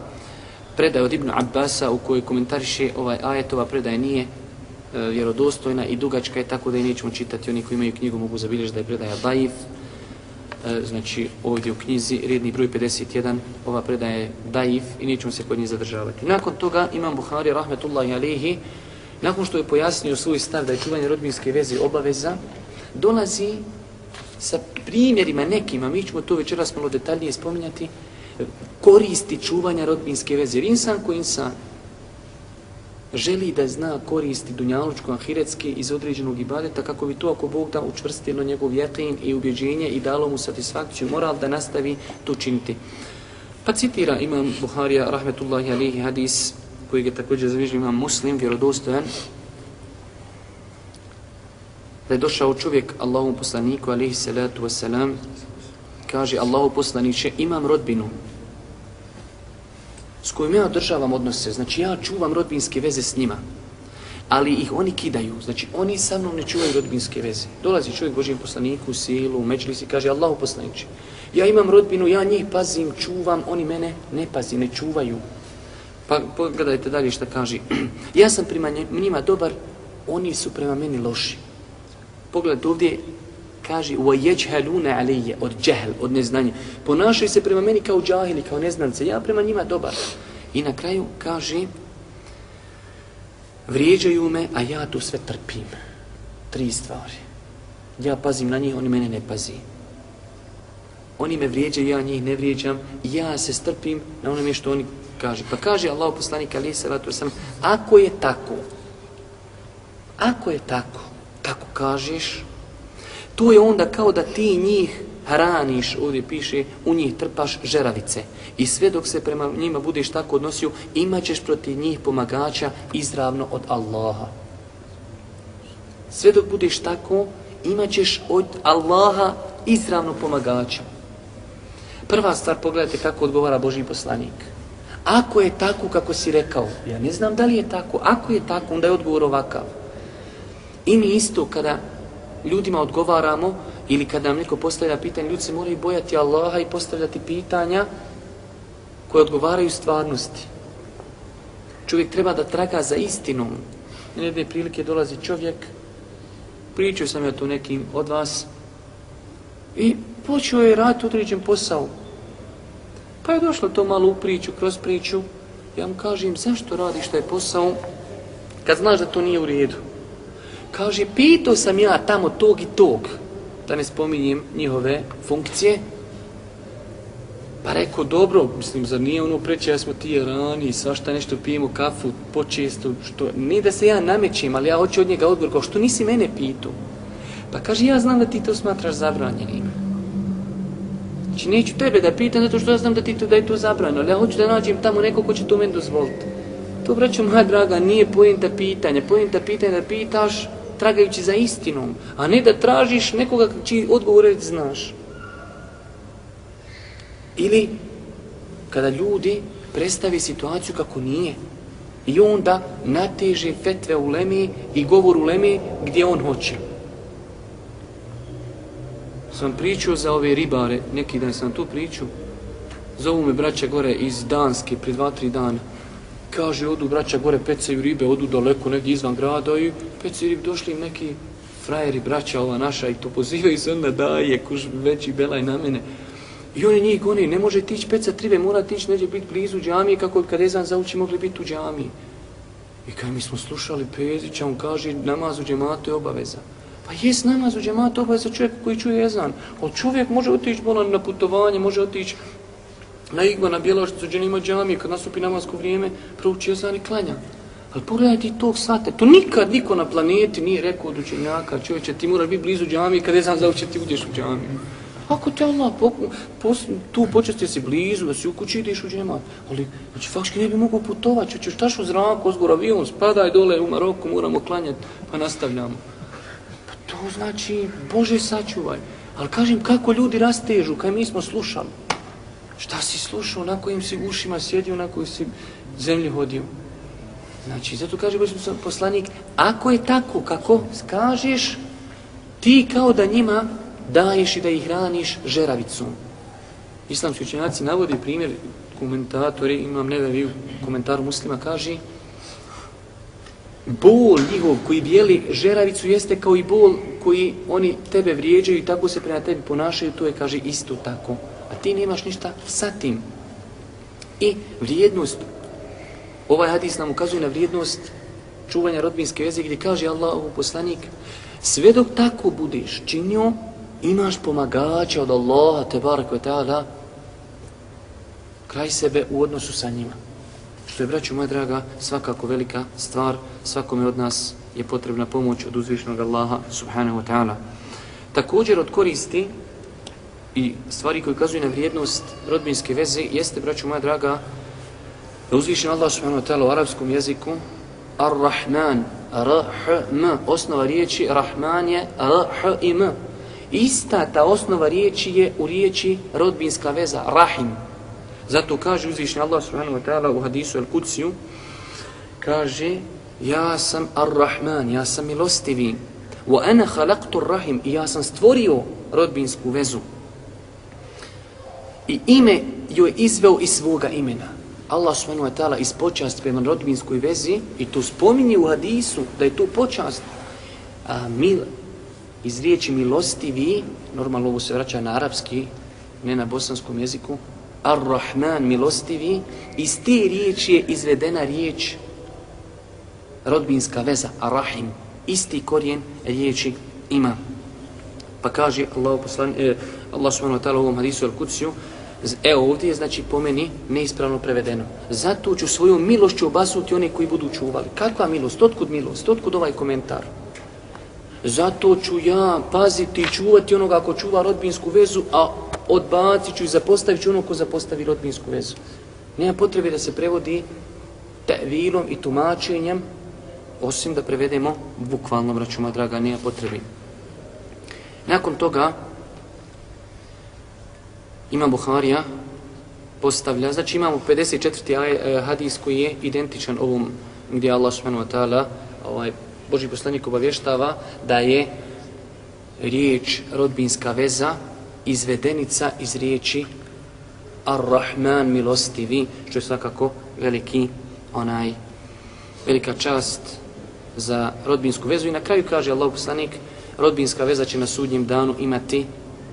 predaja od Ibn Abbasa u kojoj komentariše ovaj ajetova predaja nije e, vjerodostojna i dugačka je tako da je nećemo čitati. Oni koji imaju knjigu mogu zabilježiti da je predaja daif. E, znači ovdje u knjizi, redni broj 51, ova predaja je daif i nećemo se kod njih zadržavati. Nakon toga imam Buhari, rahmetullahi alihi, nakon što je pojasnio svoj stav da je čuvanje rodbinske veze obaveza, dolazi sa primjerima nekima, mi ćemo to večeras malo detaljnije spominjati, koristi čuvanja rodbinske veze. Jer insan ko insan želi da zna koristi dunjalučko ahiretske iz određenog ibadeta kako bi to ako Bog da učvrstilo njegov jeqin i ubjeđenje i dalo mu satisfakciju moral da nastavi to činiti. Pa citira imam Buharija rahmetullahi alihi hadis koji je također zavižen imam muslim, vjerodostojan, da je došao čovjek Allahom poslaniku alihi salatu wasalam kaže Allahu poslaniće imam rodbinu s kojim ja održavam odnose, znači ja čuvam rodbinske veze s njima, ali ih oni kidaju, znači oni sa mnom ne čuvaju rodbinske veze. Dolazi čovjek Božijem poslaniku u silu, u međlis i kaže Allahu poslaniće, ja imam rodbinu, ja njih pazim, čuvam, oni mene ne pazi, ne čuvaju. Pa pogledajte dalje šta kaže, ja sam prema njima dobar, oni su prema meni loši. Pogledajte ovdje, kaže وَيَجْهَلُونَ عَلَيَّ od džehl, od neznanja. Ponašaju se prema meni kao džahili, kao neznance. Ja prema njima dobar. I na kraju kaže vrijeđaju me, a ja tu sve trpim. Tri stvari. Ja pazim na njih, oni mene ne pazi. Oni me vrijeđaju, ja njih ne vrijeđam. Ja se strpim na onome što oni kaže. Pa kaže Allah poslanik Ali Salatu sam, ako je tako, ako je tako, kako kažeš, To je onda kao da ti njih hraniš, ovdje piše, u njih trpaš žeravice. I sve dok se prema njima budeš tako odnosio, imaćeš protiv njih pomagača izravno od Allaha. Sve dok budeš tako, imaćeš od Allaha izravno pomagača. Prva stvar, pogledajte kako odgovara Boži poslanik. Ako je tako kako si rekao, ja ne znam da li je tako, ako je tako, onda je odgovor ovakav. I mi isto kada ljudima odgovaramo ili kada nam neko postavlja pitanje, ljudi se moraju bojati Allaha i postavljati pitanja koje odgovaraju stvarnosti. Čovjek treba da traga za istinom. Jedne prilike dolazi čovjek, pričao sam ja tu nekim od vas, i počeo je raditi određen posao. Pa je došlo to malo u priču, kroz priču, ja mu kažem, zašto radiš taj posao, kad znaš da to nije u redu? Kaže, pitao sam ja tamo tog i tog, da ne spominjem njihove funkcije. Pa rekao, dobro, mislim, zar nije ono preće, ja smo ti rani, svašta nešto pijemo kafu, počesto, što, ne da se ja namećem, ali ja hoću od njega odgovor, kao što nisi mene pitao. Pa kaže, ja znam da ti to smatraš zabranjenim. Znači, neću tebe da pitam, zato što ja znam da ti to da je to zabranjeno, ali ja hoću da nađem tamo neko ko će to meni dozvoliti. To, braćo moja draga, nije pojenta pitanja. Pojenta pitanja da pitaš, tragajući za istinom, a ne da tražiš nekoga čiji odgovor znaš. Ili kada ljudi predstavi situaciju kako nije i onda nateže fetve u lemi i govor u lemi gdje on hoće. Sam pričao za ove ribare, neki dan sam tu pričao, zovu me braća gore iz Danske, pri dva, tri dana kaže, odu braća gore, pecaju ribe, odu daleko negdje izvan grada i pecaju ribe, došli im neki frajeri, braća ova naša i to pozivaju se onda daje, kuž veći belaj na mene. I oni njih goni, ne može tići pecat ribe, mora tići neđe biti blizu džamije, kako bi kad Ezan zauči mogli biti u džamiji. I kaj mi smo slušali Pezića, on kaže, namaz u džematu je obaveza. Pa jes namaz u džematu obaveza čovjek koji čuje Ezan. Ali čovjek može otići bolan na putovanje, može otići na Igma, na Bjelošicu, gdje nima džamije, kad nastupi namasko vrijeme, prouči jezan i klanja. Ali pogledaj ti tog sata. to nikad niko na planeti nije rekao od učenjaka, čovječe, ti moraš biti blizu džamije, kad jezan zauče ti uđeš u džamiju. Ako te Allah po, po, tu počesti si blizu, da si u kući ideš u džemat, ali znači, fakški ne bi mogao putovati, ćeš štaš u zraku, ozgor avion, spadaj dole u Maroku, moramo klanjati, pa nastavljamo. Pa to znači, Bože sačuvaj. Ali kažem, kako ljudi rastežu, kaj mi smo slušali. Šta si slušao, na kojim si ušima sjedio, na kojim si zemlji hodio? Znači, zato kaže Boži poslanik, ako je tako kako kažeš, ti kao da njima daješ i da ih hraniš žeravicom. Islamski učenjaci navodi primjer, komentatori, imam nevevi u komentaru muslima, kaže bol njihov koji bijeli žeravicu jeste kao i bol koji oni tebe vrijeđaju i tako se prema tebi ponašaju, to je, kaže, isto tako. A ti nemaš ništa sa tim. I vrijednost, ovaj hadis nam ukazuje na vrijednost čuvanja rodbinske veze gdje kaže Allahu poslanik, sve dok tako budeš činio, imaš pomagača od Allaha, te barak ve ta'ala, kraj sebe u odnosu sa njima. Što je, braću moja draga, svakako velika stvar, svakome od nas je potrebna pomoć od uzvišnog Allaha, subhanahu wa ta'ala. Također od koristi i stvari koje ukazuju na vrijednost rodbinske veze, jeste, braću moja draga, da uzvišen Allah, subhanahu wa ta'ala, u arapskom jeziku, Ar-Rahman, R-H-M, osnova riječi Rahman je R-H-I-M. Ista ta osnova riječi je u riječi rodbinska veza, Rahim. Zato kaže uzvišen Allah subhanahu wa ta'ala u hadisu Al-Kudsiju, kaže, ja sam Ar-Rahman, ja sam milostivi, wa ana khalaqtu ar-rahim, ja sam stvorio rodbinsku vezu. I ime joj izveo iz svoga imena. Allah subhanahu wa ta'ala iz počast prema rodbinskoj vezi i to spominje u hadisu da je to počast. A mil, iz riječi milostivi, normalno ovo se vraća na arapski, ne na bosanskom jeziku, Ar-Rahman, milostivi, iz te riječi je izvedena riječ rodbinska veza, Ar-Rahim, isti korijen riječi ima. Pa kaže Allah, poslan, eh, Allah subhanahu wa ta'ala u ovom hadisu al-Kudsiju, E ovdje je znači po meni neispravno prevedeno. Zato ću svoju milošću obasuti one koji budu čuvali. Kakva milost? Otkud milost? Otkud ovaj komentar? Zato ću ja paziti i čuvati onoga ko čuva rodbinsku vezu, a odbacit ću i zapostavit ću ono ko zapostavi rodbinsku vezu. Nema potrebe da se prevodi tevilom i tumačenjem, osim da prevedemo bukvalno, braću draga, nema potrebe. Nakon toga, Imam Buharija postavlja, znači imamo 54. Aj, e, hadis koji je identičan ovom gdje Allah subhanahu wa ta'ala ovaj, Boži poslanik obavještava da je riječ rodbinska veza izvedenica iz riječi Ar-Rahman milostivi, što je svakako veliki onaj velika čast za rodbinsku vezu i na kraju kaže Allah poslanik rodbinska veza će na sudnjem danu imati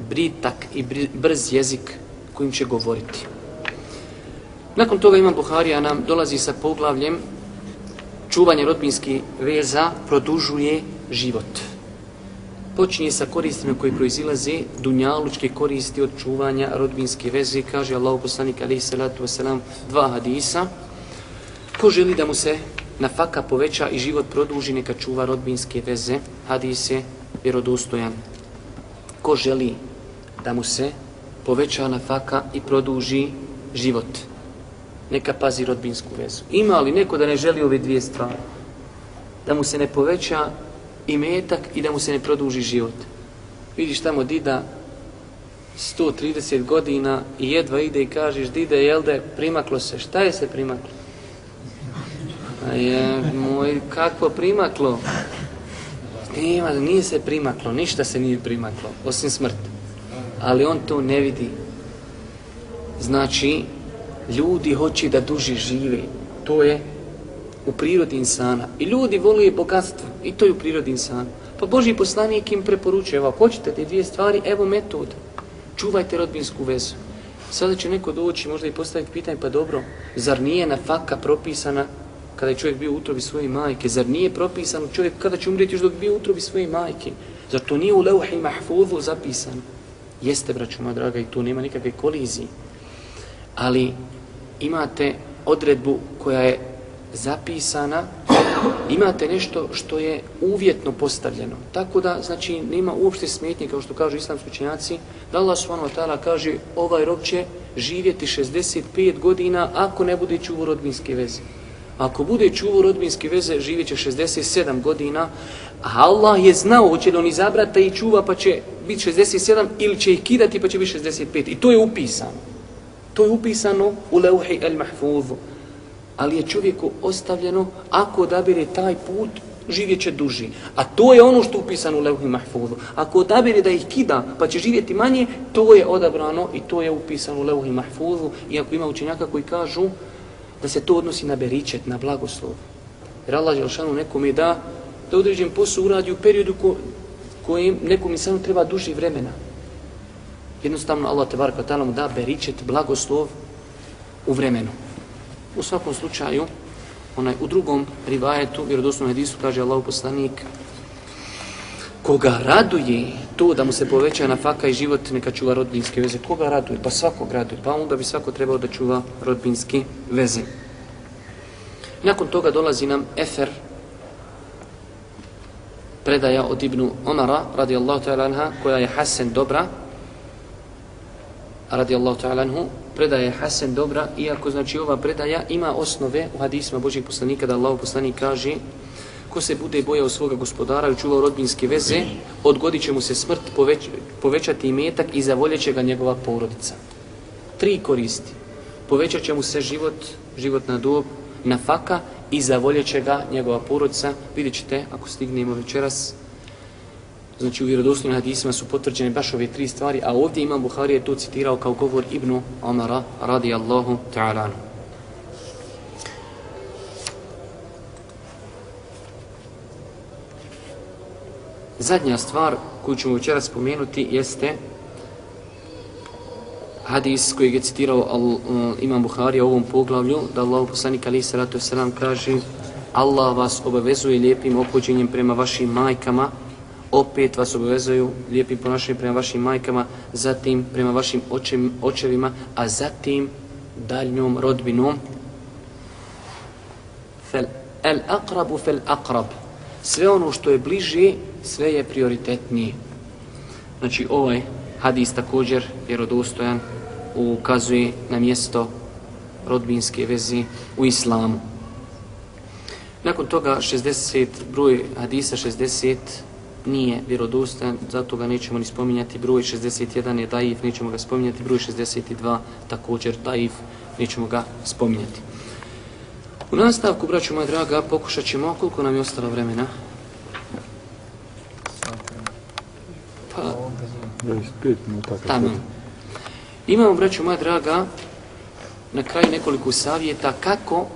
britak i brz jezik kojim će govoriti. Nakon toga imam Buharija nam dolazi sa poglavljem čuvanje rodbinskih veza produžuje život. Počinje sa koristima koji proizilaze dunjalučke koristi od čuvanja rodbinske veze. Kaže Allah poslanik alaihi salatu wasalam dva hadisa. Ko želi da mu se nafaka poveća i život produži neka čuva rodbinske veze, hadis je vjerodostojan. Ko želi da mu se poveća nafaka i produži život. Neka pazi rodbinsku vezu. Ima li neko da ne želi ove dvije stvari? Da mu se ne poveća i metak i da mu se ne produži život. Vidiš tamo dida 130 godina i jedva ide i kažeš dide jel da je primaklo se. Šta je se primaklo? A je, moj, kakvo primaklo? Nema, nije se primaklo, ništa se nije primaklo, osim smrti ali on to ne vidi. Znači, ljudi hoće da duže žive. To je u prirodi insana. I ljudi voli bogatstvo. I to je u prirodi insana. Pa Boži poslanik im preporučuje, evo, hoćete te dvije stvari, evo metod. Čuvajte rodbinsku vezu. Sada će neko doći, možda i postaviti pitanje, pa dobro, zar nije na faka propisana kada je čovjek bio u utrobi svoje majke? Zar nije propisano čovjek kada će umrijeti još dok bio u utrobi svoje majke? Zar to nije u leuhi mahfuzu zapisano? Jeste, braću moja draga, i tu nema nikakve kolizije. Ali imate odredbu koja je zapisana, imate nešto što je uvjetno postavljeno. Tako da, znači, nema uopšte smetnje, kao što kažu islamski učenjaci, da Allah subhanahu wa ta'ala kaže, ovaj rok će živjeti 65 godina ako ne bude čuvo rodbinske veze. Ako bude čuvo rodbinske veze, živjet će 67 godina, a Allah je znao, hoće li on izabrati i čuva pa će biti 67 ili će ih kidati pa će biti 65. I to je upisano. To je upisano u leuhi el mahfuzu. Ali je čovjeku ostavljeno, ako odabire taj put, živjet će duži. A to je ono što je upisano u leuhi mahfuzu. Ako odabire da ih kida pa će živjeti manje, to je odabrano i to je upisano u leuhi mahfuzu. Iako ima učenjaka koji kažu da se to odnosi na beričet, na blagoslov. Jer Allah Jelšanu nekom je da da određen posao uradi u periodu ko, kojim nekom insanu treba duži vremena. Jednostavno Allah te barka ta'ala mu da beričet blagoslov u vremenu. U svakom slučaju, onaj u drugom rivajetu, vjerodostojnom hadisu, kaže Allah poslanik, koga raduje to da mu se poveća na faka i život neka čuva rodbinske veze. Koga raduje? Pa svakog raduje. Pa onda bi svako trebao da čuva rodbinske veze. Nakon toga dolazi nam Efer, predaja od Ibnu Omara, radijallahu ta'ala anha, koja je Hasan dobra, radijallahu ta'ala anhu, predaja je Hasan dobra, iako znači ova predaja ima osnove u hadisma Božih poslanika, da Allah poslanik kaže ko se bude bojao svoga gospodara i čuvao rodbinske veze, odgodit će mu se smrt, poveć, povećati imetak i zavoljeće ga njegova porodica. Tri koristi. Povećat će mu se život, život na dob, na i zavoljet će ga njegova porodica. Vidjet ćete, ako stignemo večeras, znači u vjerodostojnim hadisima su potvrđene baš ove tri stvari, a ovdje Imam Buhari je to citirao kao govor Ibnu Omara radijallahu ta'ala. Zadnja stvar koju ćemo večeras spomenuti jeste hadis koji je citirao al, uh, Imam Buhari u ovom poglavlju, da Allah poslanik ali salatu wasalam kaže Allah vas obavezuje lijepim opođenjem prema vašim majkama, opet vas obavezuju lijepim ponašanjem prema vašim majkama, zatim prema vašim očem, očevima, a zatim daljnjom rodbinom. Fel, el akrabu fel akrab. Sve ono što je bliže, sve je prioritetnije. Znači ovaj hadis također vjerodostojan ukazuje na mjesto rodbinske vezi u islamu. Nakon toga 60 broj hadisa 60 nije vjerodostojan, zato ga nećemo ni spominjati. Broj 61 je daif, nećemo ga spominjati. Broj 62 također daif, nećemo ga spominjati. U nastavku, braću moja draga, pokušat ćemo koliko nam je ostalo vremena. Pa, 25 minuta. tamo. Imamo, braću moja draga, na kraju nekoliko savjeta kako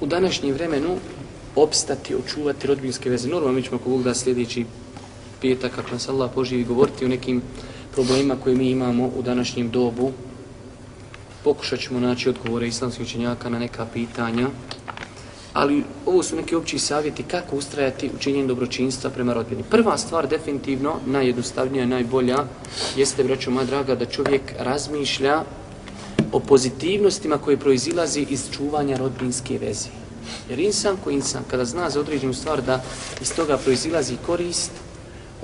u današnjem vremenu opstati, očuvati rodbinske veze. Normalno mi ćemo ako Bog da sljedeći petak, kako nas Allah poživi, govoriti o nekim problemima koje mi imamo u današnjem dobu. Pokušat ćemo naći odgovore islamskih učenjaka na neka pitanja. Ali ovo su neki opći savjeti kako ustrajati u činjenju dobročinstva prema rodbini. Prva stvar, definitivno, najjednostavnija i najbolja, jeste, braćo moja draga, da čovjek razmišlja o pozitivnostima koje proizilazi iz čuvanja rodbinske veze. Jer insan ko insan, kada zna za određenu stvar da iz toga proizilazi korist,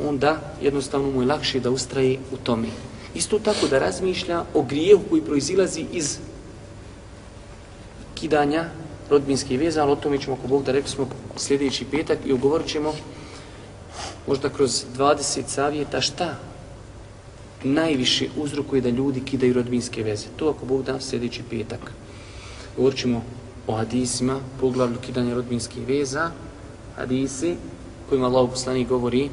onda jednostavno mu je lakše da ustraje u tome. Isto tako da razmišlja o grijehu koji proizilazi iz kidanja rodbinski veza, ali o tome ćemo, ako Bog da rekli smo sljedeći petak i ugovorit ćemo možda kroz 20 savjeta šta najviše uzrokuje da ljudi kidaju rodbinske veze. To ako Bog da sljedeći petak. Govorit ćemo o hadisima, poglavlju kidanja rodbinskih veza, hadisi kojima Allah poslani govori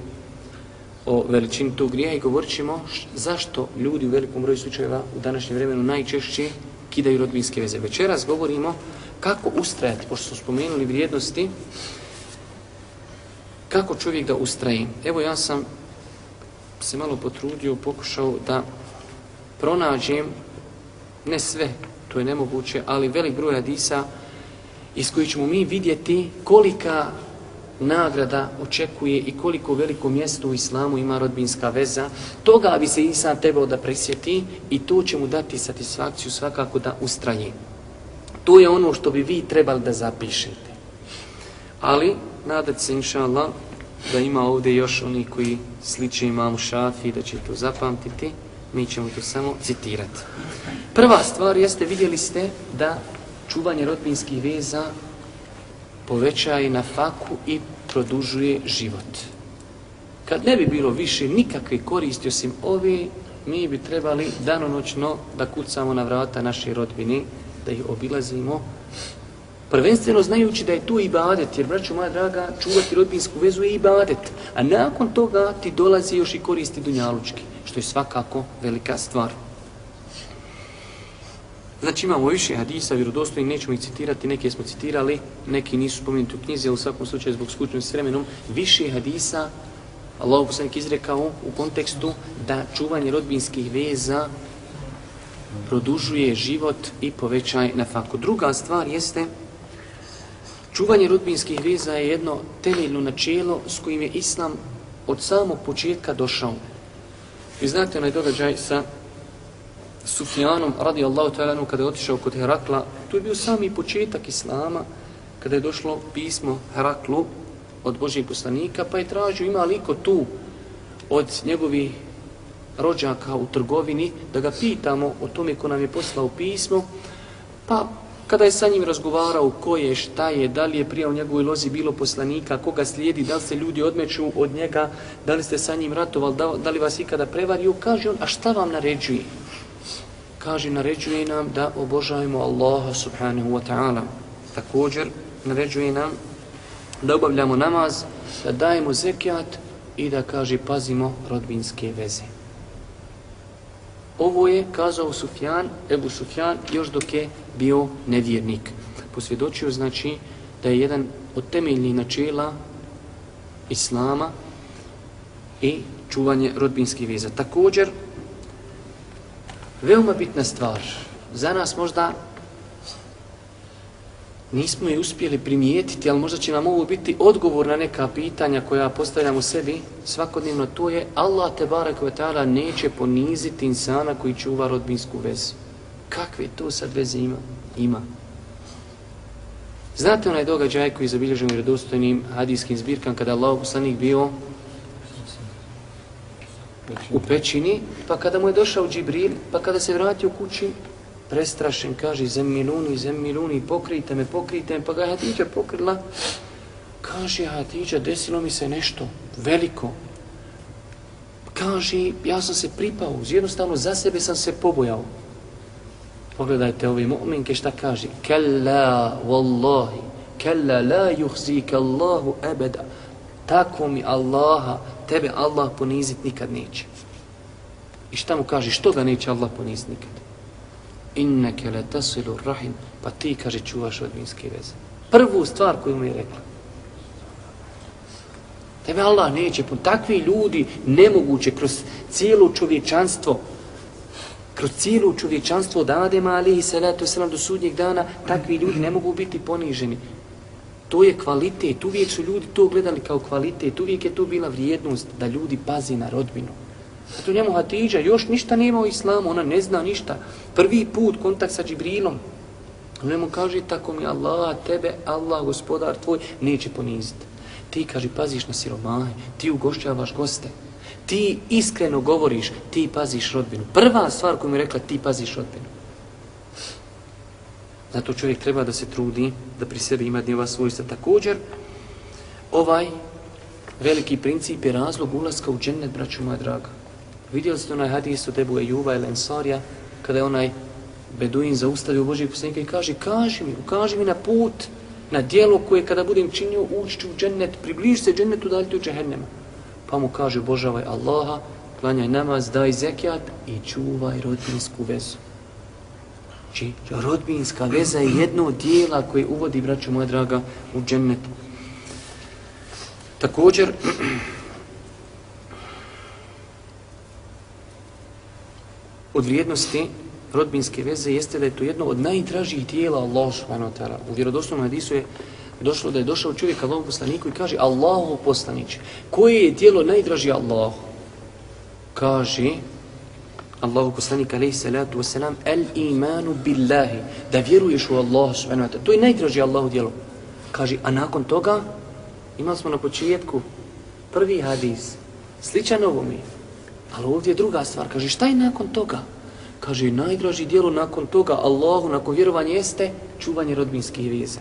o veličini tog grija i govorit ćemo zašto ljudi u velikom broju slučajeva u današnjem vremenu najčešće kidaju rodbinske veze. Večeras govorimo kako ustrajati, pošto smo spomenuli vrijednosti, kako čovjek da ustraje. Evo ja sam se malo potrudio, pokušao da pronađem, ne sve, to je nemoguće, ali velik broj hadisa iz koji ćemo mi vidjeti kolika nagrada očekuje i koliko veliko mjesto u islamu ima rodbinska veza, toga bi se insan trebao da presjeti i to će mu dati satisfakciju svakako da ustraje. To je ono što bi vi trebali da zapišete. Ali, nadat se, inša Allah, da ima ovdje još oni koji sliče imamu šafi, da će to zapamtiti, mi ćemo to samo citirati. Prva stvar jeste, vidjeli ste da čuvanje rodbinskih veza povećaje na faku i produžuje život. Kad ne bi bilo više nikakve koristi osim ove, mi bi trebali danonoćno da kucamo na vrata naše rodbine, da ih obilazimo, prvenstveno znajući da je to ibadet, jer, braću moja draga, čuvati rodbinsku vezu je ibadet, a nakon toga ti dolazi još i koristi dunjalučki, što je svakako velika stvar. Znači imamo više hadisa, vjerodostojnih, nećemo ih citirati, neke smo citirali, neki nisu spomenuti u knjizi, ali u svakom slučaju zbog skućnosti s vremenom, više hadisa Allah poslanik izrekao u kontekstu da čuvanje rodbinskih veza produžuje život i povećaj na faku. Druga stvar jeste čuvanje rodbinskih veza je jedno temeljno načelo s kojim je Islam od samog početka došao. Vi znate onaj događaj sa Sufjanom radijallahu ta'ala kada je otišao kod Herakla, to je bio sami početak Islama kada je došlo pismo Heraklu od Božih poslanika, pa je tražio ima liko tu od njegovih rođaka u trgovini da ga pitamo o tome ko nam je poslao pismo, pa kada je sa njim razgovarao ko je, šta je, da li je prije u njegovoj lozi bilo poslanika, koga slijedi, da li se ljudi odmeću od njega, da li ste sa njim ratovali, da, da li vas ikada prevario, kaže on, a šta vam naređuje? Kaže, naređuje nam da obožajemo Allaha subhanahu wa ta'ala. Također, naređuje nam da obavljamo namaz, da dajemo zekijat i da, kaže, pazimo rodbinske veze. Ovo je kazao Sufjan, Ebu Sufjan, još dok je bio nevjernik. Posvjedočio znači da je jedan od temeljnih načela Islama i čuvanje rodbinskih veza. Također, veoma bitna stvar, za nas možda nismo je uspjeli primijetiti, ali možda će nam ovo biti odgovor na neka pitanja koja postavljamo sebi svakodnevno, to je Allah te barek ta'ala neće poniziti insana koji čuva rodbinsku vezu. Kakve to sad veze ima? Ima. Znate onaj događaj koji je zabilježen u redostojnim hadijskim zbirkama kada Allah poslanik bio u pećini, pa kada mu je došao Džibril, pa kada se vratio kući, prestrašen, kaže zemiluni, zemiluni, pokrijte me, pokrijte me, pa ga Hatidža pokrila. Kaže Hatidža, desilo mi se nešto veliko. Kaže, ja sam se pripao, jednostavno za sebe sam se pobojao. Pogledajte ove mu'minke šta kaže. Kalla wallahi, kalla la yuhzika Allahu abada. Tako mi Allaha, tebe Allah ponizit nikad neće. I šta mu kaže, što ga neće Allah ponizit nikad? Inneke le tasilu rahim, pa ti, kaže, čuvaš rodbinske veze. Prvu stvar koju mi je rekla. Tebe Allah neće, pun takvi ljudi nemoguće kroz cijelo čovječanstvo, kroz cijelo čovječanstvo od Adema, alihi i salatu selam do sudnjeg dana, takvi ljudi ne mogu biti poniženi. To je kvalitet, uvijek su ljudi to gledali kao kvalitet, uvijek je to bila vrijednost da ljudi pazi na rodbinu. Zato njemu Hatidža još ništa nema u islamu, ona ne zna ništa. Prvi put kontakt sa Džibrilom. Ona njemu kaže tako mi Allah, tebe, Allah, gospodar tvoj, neće poniziti. Ti, kaže, paziš na siromahe, ti ugošćavaš goste, ti iskreno govoriš, ti paziš rodbinu. Prva stvar koju mi je rekla, ti paziš rodbinu. Zato čovjek treba da se trudi, da pri sebi ima dnjeva svojstva. Također, ovaj veliki princip je razlog ulaska u džennet, braću moja draga. Vidjeli ste onaj hadis od Ebu Ejuba ili Ensarija, kada je onaj Beduin zaustavio Božijeg poslanika i kaže, kaži mi, ukaži mi na put, na dijelo koje kada budem činio, ući ću u džennet, približi se džennetu, dalje ti u džehennema. Pa mu kaže, božavaj Allaha, klanjaj namaz, daj zekijat i čuvaj rodbinsku vezu. Či znači, rodbinska veza je jedno od dijela koje uvodi, braću moja draga, u džennet. Također, od vrijednosti rodbinske veze jeste da je to jedno od najdražih tijela Allahu subhanahu wa ta'ala. U vjerodostojnom hadisu je došlo da je došao čovjek Allahom poslaniku i kaže Allahu poslaniće, koje je tijelo najdraži Allahu? Kaže Allahu poslanik alaihi salatu wasalam el imanu billahi da vjeruješ u Allaha subhanahu wa ta'ala. To je najdraži Allahu djelo. Kaže, a nakon toga imali smo na početku prvi hadis sličan ovome, Ali ovdje je druga stvar. Kaže, šta je nakon toga? Kaže, najdraži dijelo nakon toga, Allahu, nakon vjerovanja jeste čuvanje rodbinskih veza.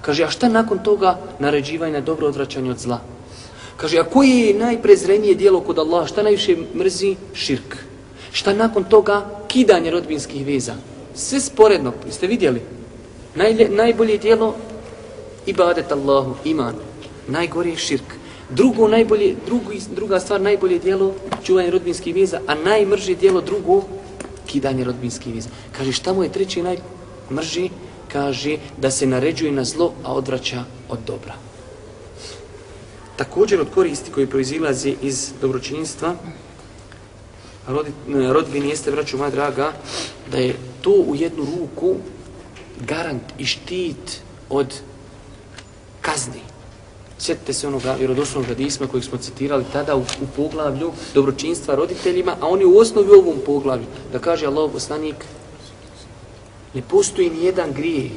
Kaže, a šta nakon toga? Naređivanje na dobro odvraćanje od zla. Kaže, a koje je najprezrenije dijelo kod Allaha? Šta najviše mrzi? Širk. Šta nakon toga? Kidanje rodbinskih veza. Sve sporedno, jeste vidjeli? Najlje, najbolje dijelo? Ibadet Allahu, iman. Najgore je širk. Drugo najbolje, drugi, druga stvar, najbolje dijelo, čuvanje rodbinskih veza, a najmrže dijelo drugo, kidanje rodbinskih veza. Kaže, šta mu je treći najmrži? Kaže, da se naređuje na zlo, a odvraća od dobra. Također od koristi koji proizilazi iz dobročinstva, e, rodbini jeste, vraću moja draga, da je to u jednu ruku garant i štit od kazni. Sjetite se onoga vjerodoslovnog hadisma kojeg smo citirali tada u, u poglavlju dobročinstva roditeljima, a oni u osnovi u ovom poglavlju. Da kaže Allah poslanik, ne postoji ni jedan grije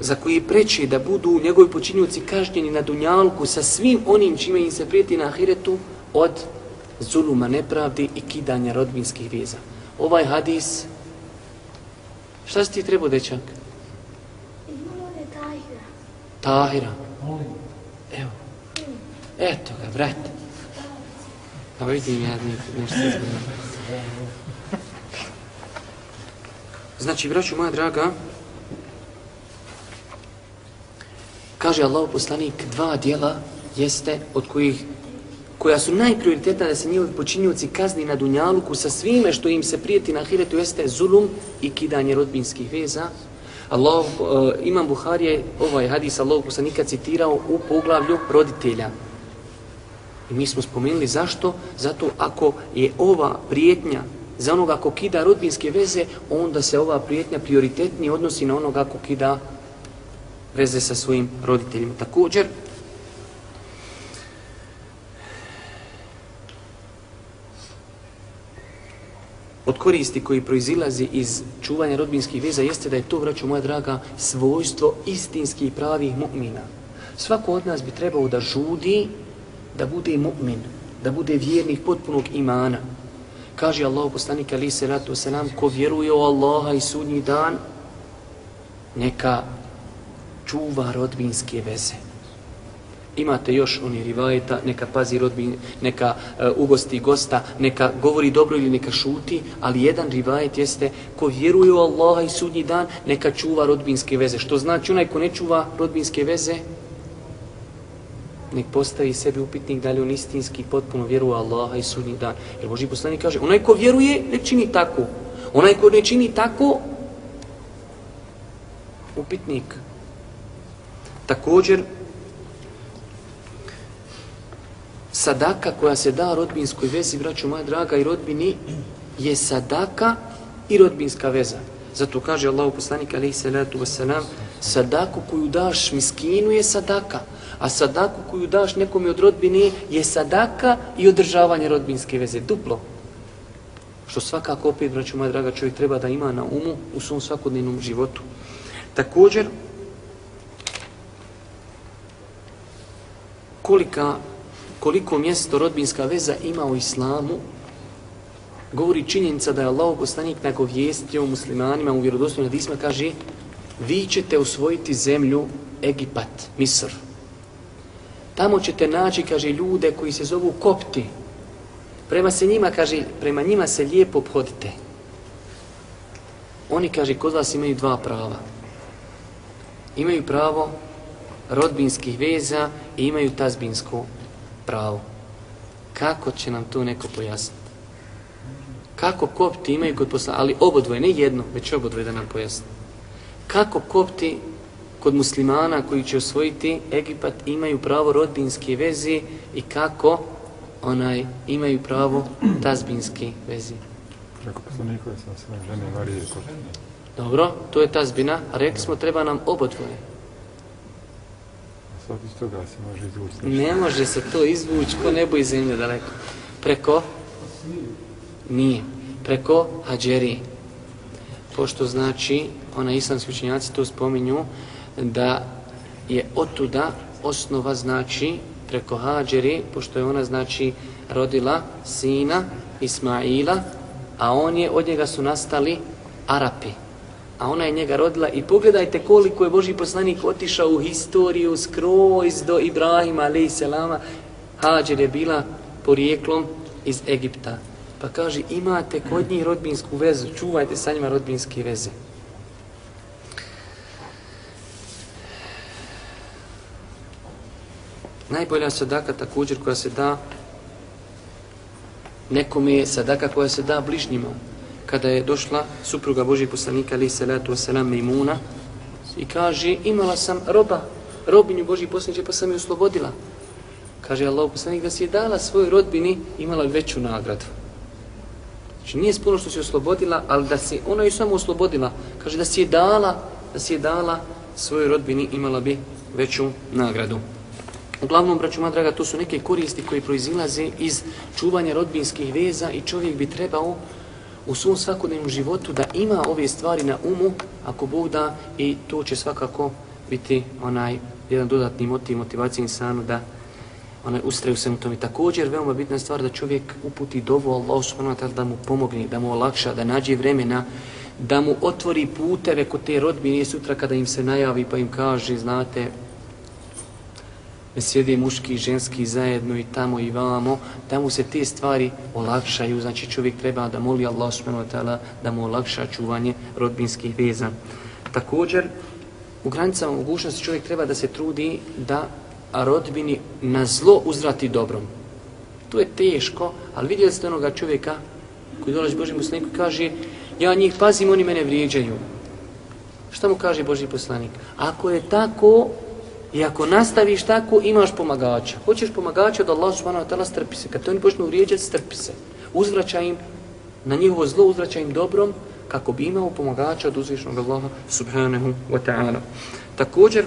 za koji preče da budu njegovi počinjuci kažnjeni na dunjalku sa svim onim čime im se prijeti na ahiretu od zuluma nepravdi i kidanja rodbinskih veza. Ovaj hadis, šta si ti trebao, dečak? Tahira. Evo. Eto ga, brate. Pa vidim ja nešto izgleda. Znači, braću moja draga, kaže Allah poslanik, dva dijela jeste od kojih koja su najprioritetna da se njihovi počinjuci kazni na dunjaluku sa svime što im se prijeti na ahiretu jeste zulum i kidanje rodbinskih veza. Allah, uh, e, Imam Buhari je ovaj hadis Allahog poslanika citirao u poglavlju roditelja. I mi smo spomenuli zašto? Zato ako je ova prijetnja za onoga ko kida rodbinske veze, onda se ova prijetnja prioritetnije odnosi na onoga ko kida veze sa svojim roditeljima. Također, od koristi koji proizilazi iz čuvanja rodbinskih veza jeste da je to, vraću moja draga, svojstvo istinskih pravih mu'mina. Svako od nas bi trebao da žudi da bude mu'min, da bude vjernik potpunog imana. Kaže Allah poslanik ali se ratu selam ko vjeruje u Allaha i sudnji dan neka čuva rodbinske veze. Imate još oni rivajeta, neka pazi rodbin, neka e, ugosti gosta, neka govori dobro ili neka šuti, ali jedan rivajet jeste ko vjeruje u Allaha i sudnji dan, neka čuva rodbinske veze. Što znači onaj ko ne čuva rodbinske veze, nek postavi sebi upitnik da li on istinski potpuno vjeruje u Allaha i sudnji dan. Jer Boži poslanik kaže, onaj ko vjeruje, ne čini tako. Onaj ko ne čini tako, upitnik. Također, sadaka koja se da rodbinskoj vezi, braću moja draga i rodbini, je sadaka i rodbinska veza. Zato kaže Allahu poslanik alejhi salatu vesselam, sadaku koju daš miskinu je sadaka, a sadaku koju daš nekom od rodbine je sadaka i održavanje rodbinske veze duplo. Što svakako opet, braću moja draga, čovjek treba da ima na umu u svom svakodnevnom životu. Također, kolika, koliko mjesto rodbinska veza ima u islamu, govori činjenica da je Allah poslanik nagovijestio muslimanima u vjerodostojnom hadisma, kaže vi ćete usvojiti zemlju Egipat, Misr. Tamo ćete naći, kaže, ljude koji se zovu kopti. Prema se njima, kaže, prema njima se lijepo obhodite. Oni, kaže, kod vas imaju dva prava. Imaju pravo rodbinskih veza i imaju tazbinsko pravo. Kako će nam to neko pojasniti? Kako kopti imaju kod posla, ali obodvoje, ne jedno, već obodvoje da nam pojasni. Kako kopti kod muslimana koji će osvojiti Egipat imaju pravo rodbinske veze i kako onaj imaju pravo tazbinske veze. Preko poslanikove sam sve žene Marije kod Dobro, to je tazbina, rekli smo treba nam obodvoje sad iz toga se može izvući. Ne može se to izvući ko nebo i zemlje daleko. Preko? Nije. Preko Hadžerije. Pošto znači, ona islamski učenjaci to spominju, da je otuda osnova znači preko Hadžeri, pošto je ona znači rodila sina Ismaila, a on je, od njega su nastali Arapi. A ona je njega rodila i pogledajte koliko je Boži poslanik otišao u historiju skroz do Ibrahima a.s. Hađer je bila porijeklom iz Egipta. Pa kaže, imate kod njih rodbinsku vezu, čuvajte sa njima rodbinske veze. Najbolja sadaka također koja se da nekome je sadaka koja se da bližnjima. Kada je došla supruga Božih poslanika ali salatu wasalam Mimuna i kaže imala sam roba robinju Božih poslanika, pa sam je oslobodila. Kaže Allah poslanik da si je dala svojoj rodbini, imala veću nagradu. Znači nije spuno što si oslobodila, ali da si, ona je samo oslobodila. Kaže da si je dala, da si je dala svojoj rodbini, imala bi veću nagradu. Uglavnom, braću moja draga, to su neke koristi koje proizilaze iz čuvanja rodbinskih veza i čovjek bi trebao u svom svakodnevnom životu da ima ove stvari na umu, ako Bog da, i to će svakako biti onaj jedan dodatni motiv, motivacija insanu da onaj ustraju se u tom. I također, veoma bitna stvar da čovjek uputi dovu Allah subhanahu da mu pomogne, da mu olakša, da nađe vremena, da mu otvori puteve kod te rodbine sutra kada im se najavi pa im kaže, znate, sjede muški i ženski zajedno i tamo i vamo, da mu se te stvari olakšaju. Znači čovjek treba da moli Allah subhanahu da mu olakša čuvanje rodbinskih veza. Također, u granicama mogućnosti čovjek treba da se trudi da rodbini na zlo uzvrati dobrom. To je teško, ali vidjeli ste onoga čovjeka koji dolazi Božim poslaniku i kaže ja njih pazim, oni mene vrijeđaju. Šta mu kaže Boži poslanik? Ako je tako, I ako nastaviš tako, imaš pomagača. Hoćeš pomagača od Allah subhanahu wa ta'ala, strpi se. Kad te oni počnu urijeđati, strpi se. Uzvraćaj im na njihovo zlo, uzvraćaj im dobrom, kako bi imao pomagača od uzvišnog Allaha subhanahu wa ta'ala. Također,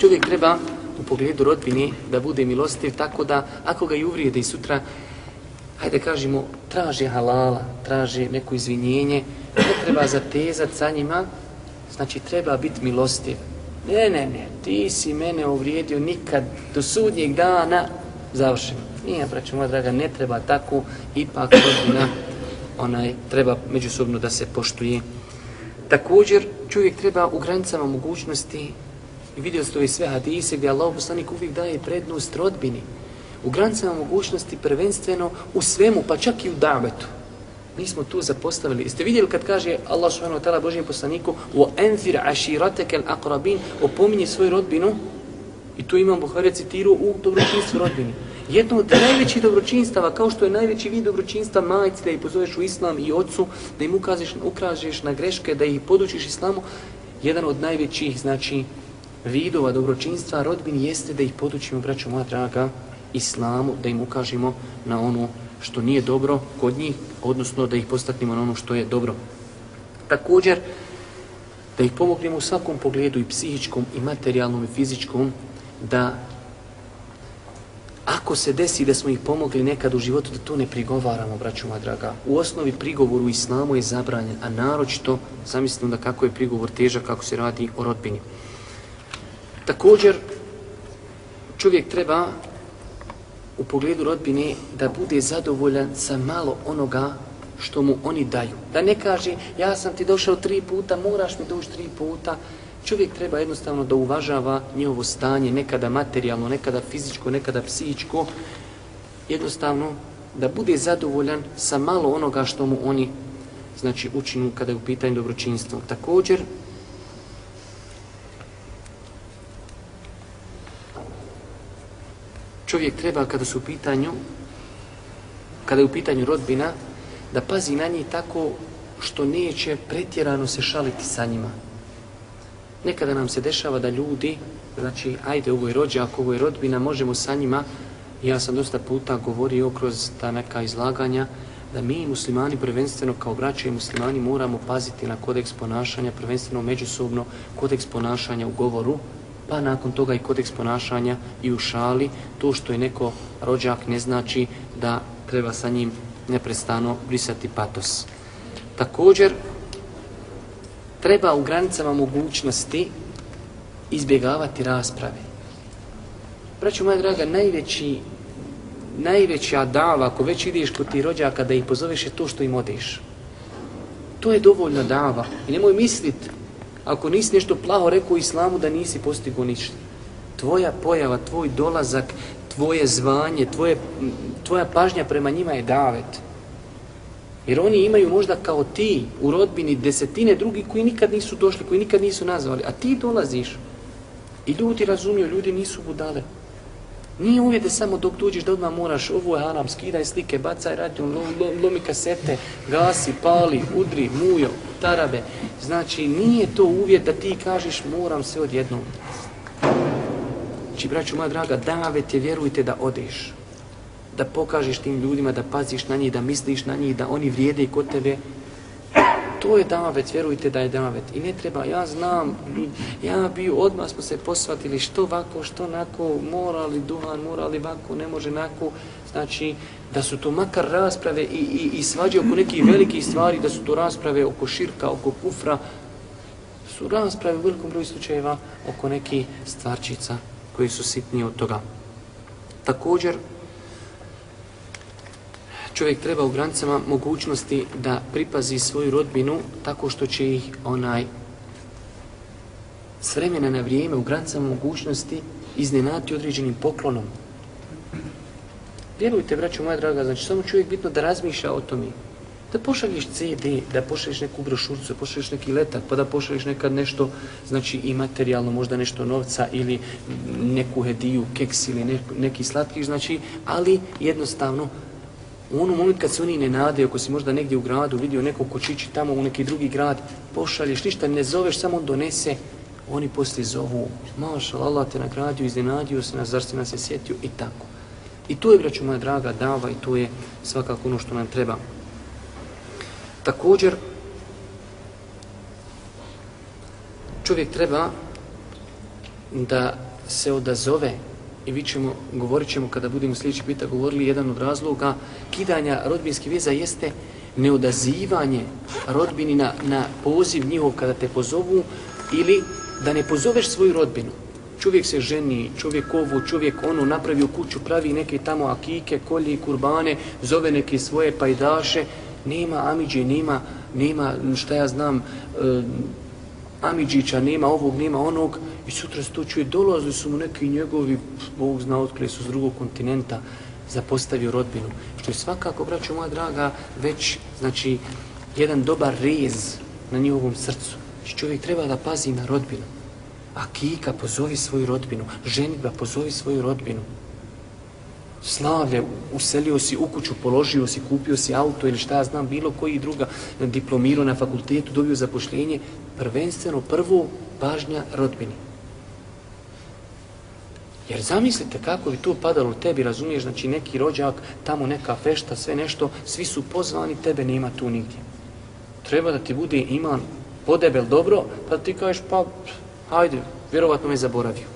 čovjek treba u pogledu rodbine da bude milostiv, tako da ako ga i uvrijede i sutra, hajde kažemo, traži halala, traži neko izvinjenje, ne treba zatezat sa njima, znači treba biti milostiv Ne, ne, ne, ti si mene uvrijedio nikad do sudnjeg dana završeno. Nije, braću moja draga, ne treba tako, ipak rodina onaj, treba međusobno da se poštuje. Također, čovjek treba u granicama mogućnosti, i vidio ste ovi sve hadise gdje Allah poslanik uvijek daje prednost rodbini, u granicama mogućnosti prvenstveno u svemu, pa čak i u davetu mi smo tu zapostavili. Jeste vidjeli kad kaže Allah subhanahu wa ta'ala Božijem poslaniku u enfir aširatekel akrabin opominje svoju rodbinu i tu imam Buhari citiru u dobročinstvu rodbini. Jedno od najvećih dobročinstava, kao što je najveći vid dobročinstva majci, da ih pozoveš u islam i ocu, da im ukažeš, ukažeš na greške, da ih podučiš islamu, jedan od najvećih, znači, vidova dobročinstva rodbini jeste da ih podučimo, braćo moja draga, islamu, da im ukažemo na onu što nije dobro kod njih, odnosno da ih postaknemo na ono što je dobro. Također, da ih pomognemo u svakom pogledu i psihičkom, i materijalnom, i fizičkom, da ako se desi da smo ih pomogli nekad u životu, da to ne prigovaramo, braću moja draga. U osnovi prigovor u islamu je zabranjen, a naročito, zamislimo da kako je prigovor težak, kako se radi o rodbini. Također, čovjek treba u pogledu rodbine da bude zadovoljan sa malo onoga što mu oni daju. Da ne kaže, ja sam ti došao tri puta, moraš mi doći tri puta. Čovjek treba jednostavno da uvažava njihovo stanje, nekada materijalno, nekada fizičko, nekada psihičko. Jednostavno, da bude zadovoljan sa malo onoga što mu oni znači učinu kada je u pitanju dobročinstva. Također, čovjek treba kada su u pitanju kada je u pitanju rodbina da pazi na njih tako što neće pretjerano se šaliti sa njima. Nekada nam se dešava da ljudi, znači, ajde, ovo je rođak, ovo je rodbina, možemo sa njima, ja sam dosta puta govorio kroz ta neka izlaganja, da mi muslimani prvenstveno kao braće i muslimani moramo paziti na kodeks ponašanja, prvenstveno međusobno kodeks ponašanja u govoru, pa nakon toga i kodeks ponašanja i u šali, to što je neko rođak ne znači da treba sa njim neprestano brisati patos. Također, treba u granicama mogućnosti izbjegavati rasprave. Braću moja draga, najveći, najveća dava, ako već ideš kod ti rođaka da ih pozoveš, je to što im odeš. To je dovoljno dava. I nemoj misliti ako nisi nešto plaho rekao islamu da nisi postigo ništa. Tvoja pojava, tvoj dolazak, tvoje zvanje, tvoje, tvoja pažnja prema njima je davet. Jer oni imaju možda kao ti u rodbini desetine drugi koji nikad nisu došli, koji nikad nisu nazvali. A ti dolaziš. I ljudi razumiju, ljudi nisu budale. Nije uvjet da samo dok dođeš da odmah moraš ovo je haram, skidaj slike, bacaj radio, lomi kasete, gasi, pali, udri, mujo, tarabe. Znači nije to uvjet da ti kažeš moram se odjednom. Znači, braću moja draga, davet je, vjerujte da odeš. Da pokažeš tim ljudima, da paziš na njih, da misliš na njih, da oni vrijede kod tebe. To je davet, vjerujte da je davet. I ne treba, ja znam, ja bio, odmah smo se posvatili što ovako, što nako, mora li duhan, mora li ovako, ne može nako. Znači, da su to makar rasprave i, i, i svađe oko nekih velikih stvari, da su to rasprave oko širka, oko kufra, su rasprave u velikom broju slučajeva oko nekih stvarčica koji su sitniji od toga. Također, čovjek treba u granicama mogućnosti da pripazi svoju rodbinu tako što će ih onaj s vremena na vrijeme u granicama mogućnosti iznenati određenim poklonom. Vjerujte, braćo moja draga, znači samo čovjek bitno da razmišlja o tome. Da pošalješ CD, da pošalješ neku brošurcu, da pošalješ neki letak, pa da pošalješ nekad nešto, znači i materijalno, možda nešto novca ili neku hediju, keks ili neki, neki znači, ali jednostavno u onom momentu kad se oni ne nade, ako si možda negdje u gradu vidio nekog kočići tamo u neki drugi grad, pošalješ, ništa ne zoveš, samo on donese, oni poslije zovu, mašal, Allah te nagradio, iznenadio se nas, zar se nas je sjetio i tako. I to je, braću moja draga, dava i to je svakako ono što nam treba. Također, čovjek treba da se odazove i vi ćemo, govorit ćemo kada budemo sljedeći pita govorili, jedan od razloga kidanja rodbinske veza jeste neodazivanje rodbini na, na poziv njihov kada te pozovu ili da ne pozoveš svoju rodbinu. Čovjek se ženi, čovjek ovo, čovjek ono, napravi u kuću, pravi neke tamo akike, kolje, kurbane, zove neke svoje pajdaše, nema Amidži, nema, nema šta ja znam, e, Amidžića, nema ovog, nema onog, i sutra se to čuje, dolazili su mu neki njegovi, Bog zna otkli su s drugog kontinenta, zapostavio rodbinu. Što je svakako, braćo moja draga, već, znači, jedan dobar rez na njihovom srcu. Znači, čovjek treba da pazi na rodbinu. A kika, pozovi svoju rodbinu. Ženitba, pozovi svoju rodbinu slavlje, uselio si u kuću, položio si, kupio si auto ili šta ja znam, bilo koji druga diplomirao na fakultetu, dobio zapošljenje, prvenstveno prvo pažnja rodbini. Jer zamislite kako bi to padalo tebi, razumiješ, znači neki rođak, tamo neka fešta, sve nešto, svi su pozvani, tebe nema tu nigdje. Treba da ti bude iman podebel dobro, pa ti kažeš, pa, hajde, vjerovatno me zaboravio.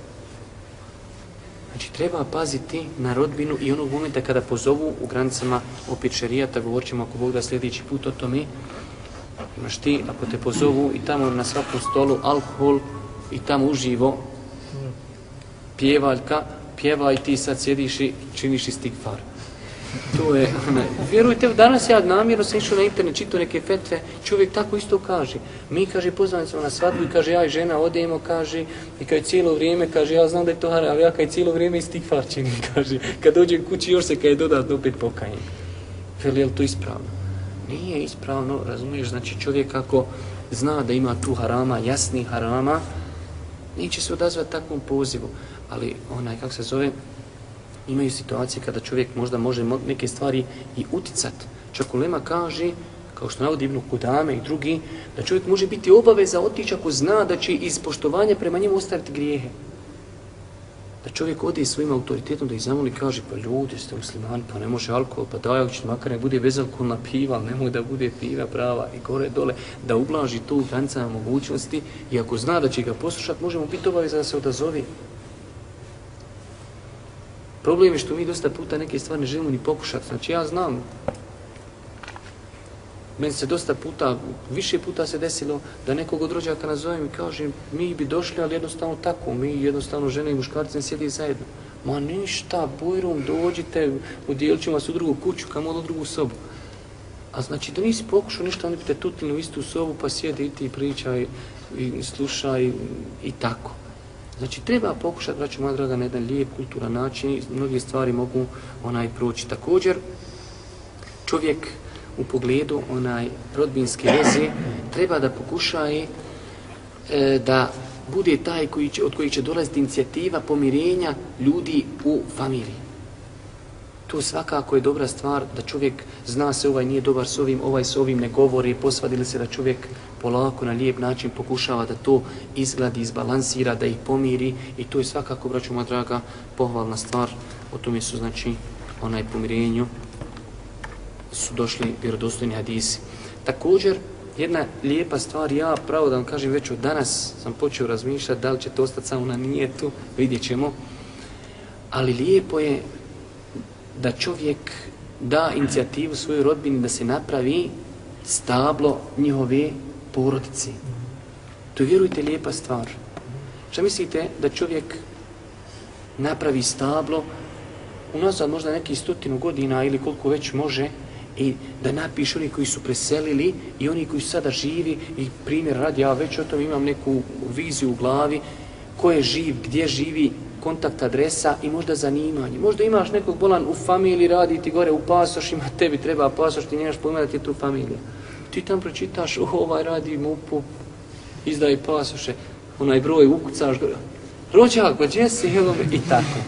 Znači, treba paziti na rodbinu i onog momenta kada pozovu u granicama opet šerijata, govorit ćemo ako Bog da sljedeći put o tome, imaš ti, ako te pozovu i tamo na svakom stolu alkohol i tamo uživo pjevaljka, pjeva i ti sad sjediš i činiš istigfar. To je, ne. vjerujte, danas ja namjerno sam išao na internet, čito neke fetve, čovjek tako isto kaže. Mi, kaže, pozvani smo na svadbu i kaže, ja i žena odemo, kaže, i kaže, cijelo vrijeme, kaže, ja znam da je to haram, ali ja kaže, cijelo vrijeme istigfar činim, kaže, kad dođem kući, još se kaže, dodatno opet pokajem. Veli, je to ispravno? Nije ispravno, razumiješ, znači čovjek ako zna da ima tu harama, jasni harama, neće se odazvati takvom pozivu, ali onaj, kako se zove, imaju situacije kada čovjek možda može neke stvari i uticat. Čak ulema kaže, kao što navodi Ibnu Kudame i drugi, da čovjek može biti obaveza otići ako zna da će iz poštovanja prema njemu ostaviti grijehe. Da čovjek ode svojim autoritetom da ih zamoli kaže, pa ljudi ste muslimani, pa ne može alkohol, pa daj, ako makar ne bude bezalkoholna piva, ne nemoj da bude piva prava i gore dole, da ublaži tu u granicama mogućnosti i ako zna da će ga poslušati, možemo biti obaveza da se odazovi. Problem je što mi dosta puta neke stvari ne želimo ni pokušati. Znači ja znam, meni se dosta puta, više puta se desilo da nekog od rođaka nazovem i kažem mi bi došli, ali jednostavno tako, mi jednostavno žene i muškarci ne sjedi zajedno. Ma ništa, bujrom, dođite, udjelit ćemo vas u drugu kuću, kamo u drugu sobu. A znači da nisi pokušao ništa, oni bi te tutili u istu sobu, pa sjedi i ti pričaj i slušaj i, i tako. Znači, treba pokušati, braću moja draga, na jedan lijep, kulturan način, mnoge stvari mogu onaj proći. Također, čovjek u pogledu onaj rodbinske veze treba da pokušaje e, da bude taj koji će, od kojih će dolaziti inicijativa pomirenja ljudi u familiji. To svakako je dobra stvar da čovjek zna se ovaj nije dobar s ovim, ovaj s ovim ne govori, posvadili se da čovjek polako na lijep način pokušava da to izgladi, izbalansira, da ih pomiri i to je svakako, braću moja draga, pohvalna stvar. O tome su, znači, onaj pomirenju su došli vjerodostojni hadisi. Također, jedna lijepa stvar, ja pravo da vam kažem već od danas sam počeo razmišljati da li će to ostati samo na nijetu, vidjet ćemo. Ali lijepo je da čovjek da inicijativu svojoj rodbini da se napravi stablo njihove porodici. To je, vjerujte, lijepa stvar. Šta mislite da čovjek napravi stablo unazad možda neki stotinu godina ili koliko već može i da napiše oni koji su preselili i oni koji su sada živi i primjer radi, ja već o tom imam neku viziju u glavi ko je živ, gdje živi, kontakt adresa i možda zanimanje. Možda imaš nekog bolan u familiji, radi ti gore u pasošima, tebi treba pasoš, ti nemaš pojma da ti je tu familija. Ti tam pročitaš, oh, ovaj radi mupu, izdaje pasoše, onaj broj ukucaš, rođak, pa gdje si, i tako.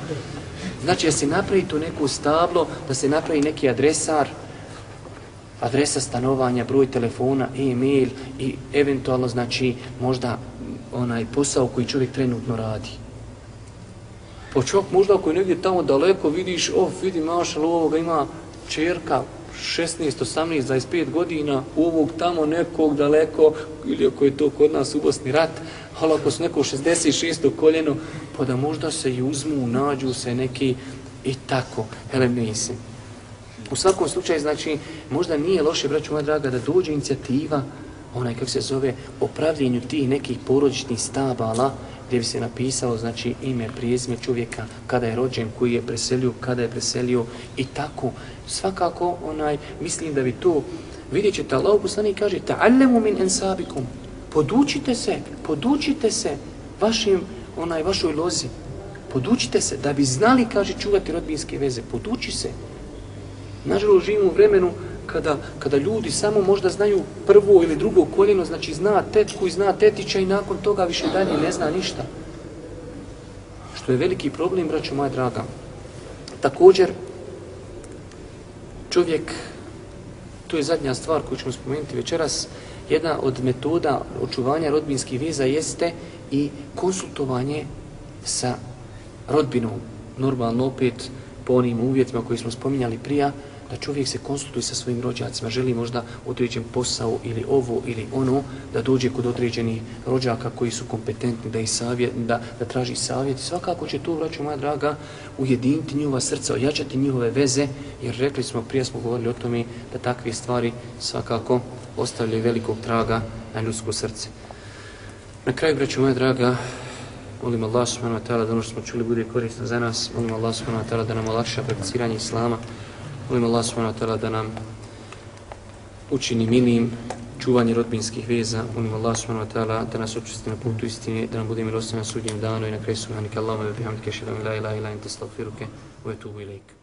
Znači da se napravi tu neku stablo, da se napravi neki adresar, adresa stanovanja, broj telefona, e-mail i eventualno znači možda onaj posao koji čovjek trenutno radi. Pa po čovjek možda ako je negdje tamo daleko vidiš, of, vidi mašal ovoga ima čerka 16, 18, 25 godina, ovog tamo nekog daleko, ili ako je to kod nas u Bosni rat, ali ako su neko 66. koljeno, pa da možda se i uzmu, nađu se neki i tako, hele mislim. U svakom slučaju, znači, možda nije loše, braću moja draga, da dođe inicijativa, onaj, kako se zove, o pravljenju tih nekih porodičnih stabala, gdje bi se napisalo, znači, ime, prijezme čovjeka, kada je rođen, koji je preselio, kada je preselio i tako. Svakako, onaj, mislim da bi to, vidjet ćete, Allah poslani kaže, ta'allemu min ensabikum, podučite se, podučite se vašim, onaj, vašoj lozi, podučite se, da bi znali, kaže, čuvati rodbinske veze, poduči se. Nažalost, živimo u vremenu kada, kada ljudi samo možda znaju prvo ili drugo koljeno, znači zna tetku i zna tetića i nakon toga više dalje ne zna ništa. Što je veliki problem, braćo moja draga. Također, čovjek, to je zadnja stvar koju ćemo spomenuti večeras, jedna od metoda očuvanja rodbinskih veza jeste i konsultovanje sa rodbinom. Normalno opet po onim uvjetima koji smo spominjali prija, da čovjek se konsultuje sa svojim rođacima, želi možda određen posao ili ovo ili ono, da dođe kod određenih rođaka koji su kompetentni da, savjet, da, da traži savjet. Svakako će to, vraću moja draga, ujediniti njihova srca, ojačati njihove veze, jer rekli smo, prije smo govorili o tome da takve stvari svakako ostavljaju velikog traga na ljudsko srce. Na kraju, braću moja draga, molim Allah subhanahu wa ta'ala da ono što smo čuli bude korisno za nas, molim Allah subhanahu wa ta'ala da nam olakša prakticiranje Islama, Molim Allah subhanahu wa ta'ala da nam učini milim čuvanje rodbinskih veza. Molim Allah subhanahu wa ta'ala da nas očisti na putu istine, da nam bude milostan na sudnjem danu i na kraju subhanika Allahumma wa bihamdike šedam la ilaha ila ente stagfiruke wa etubu ilaik.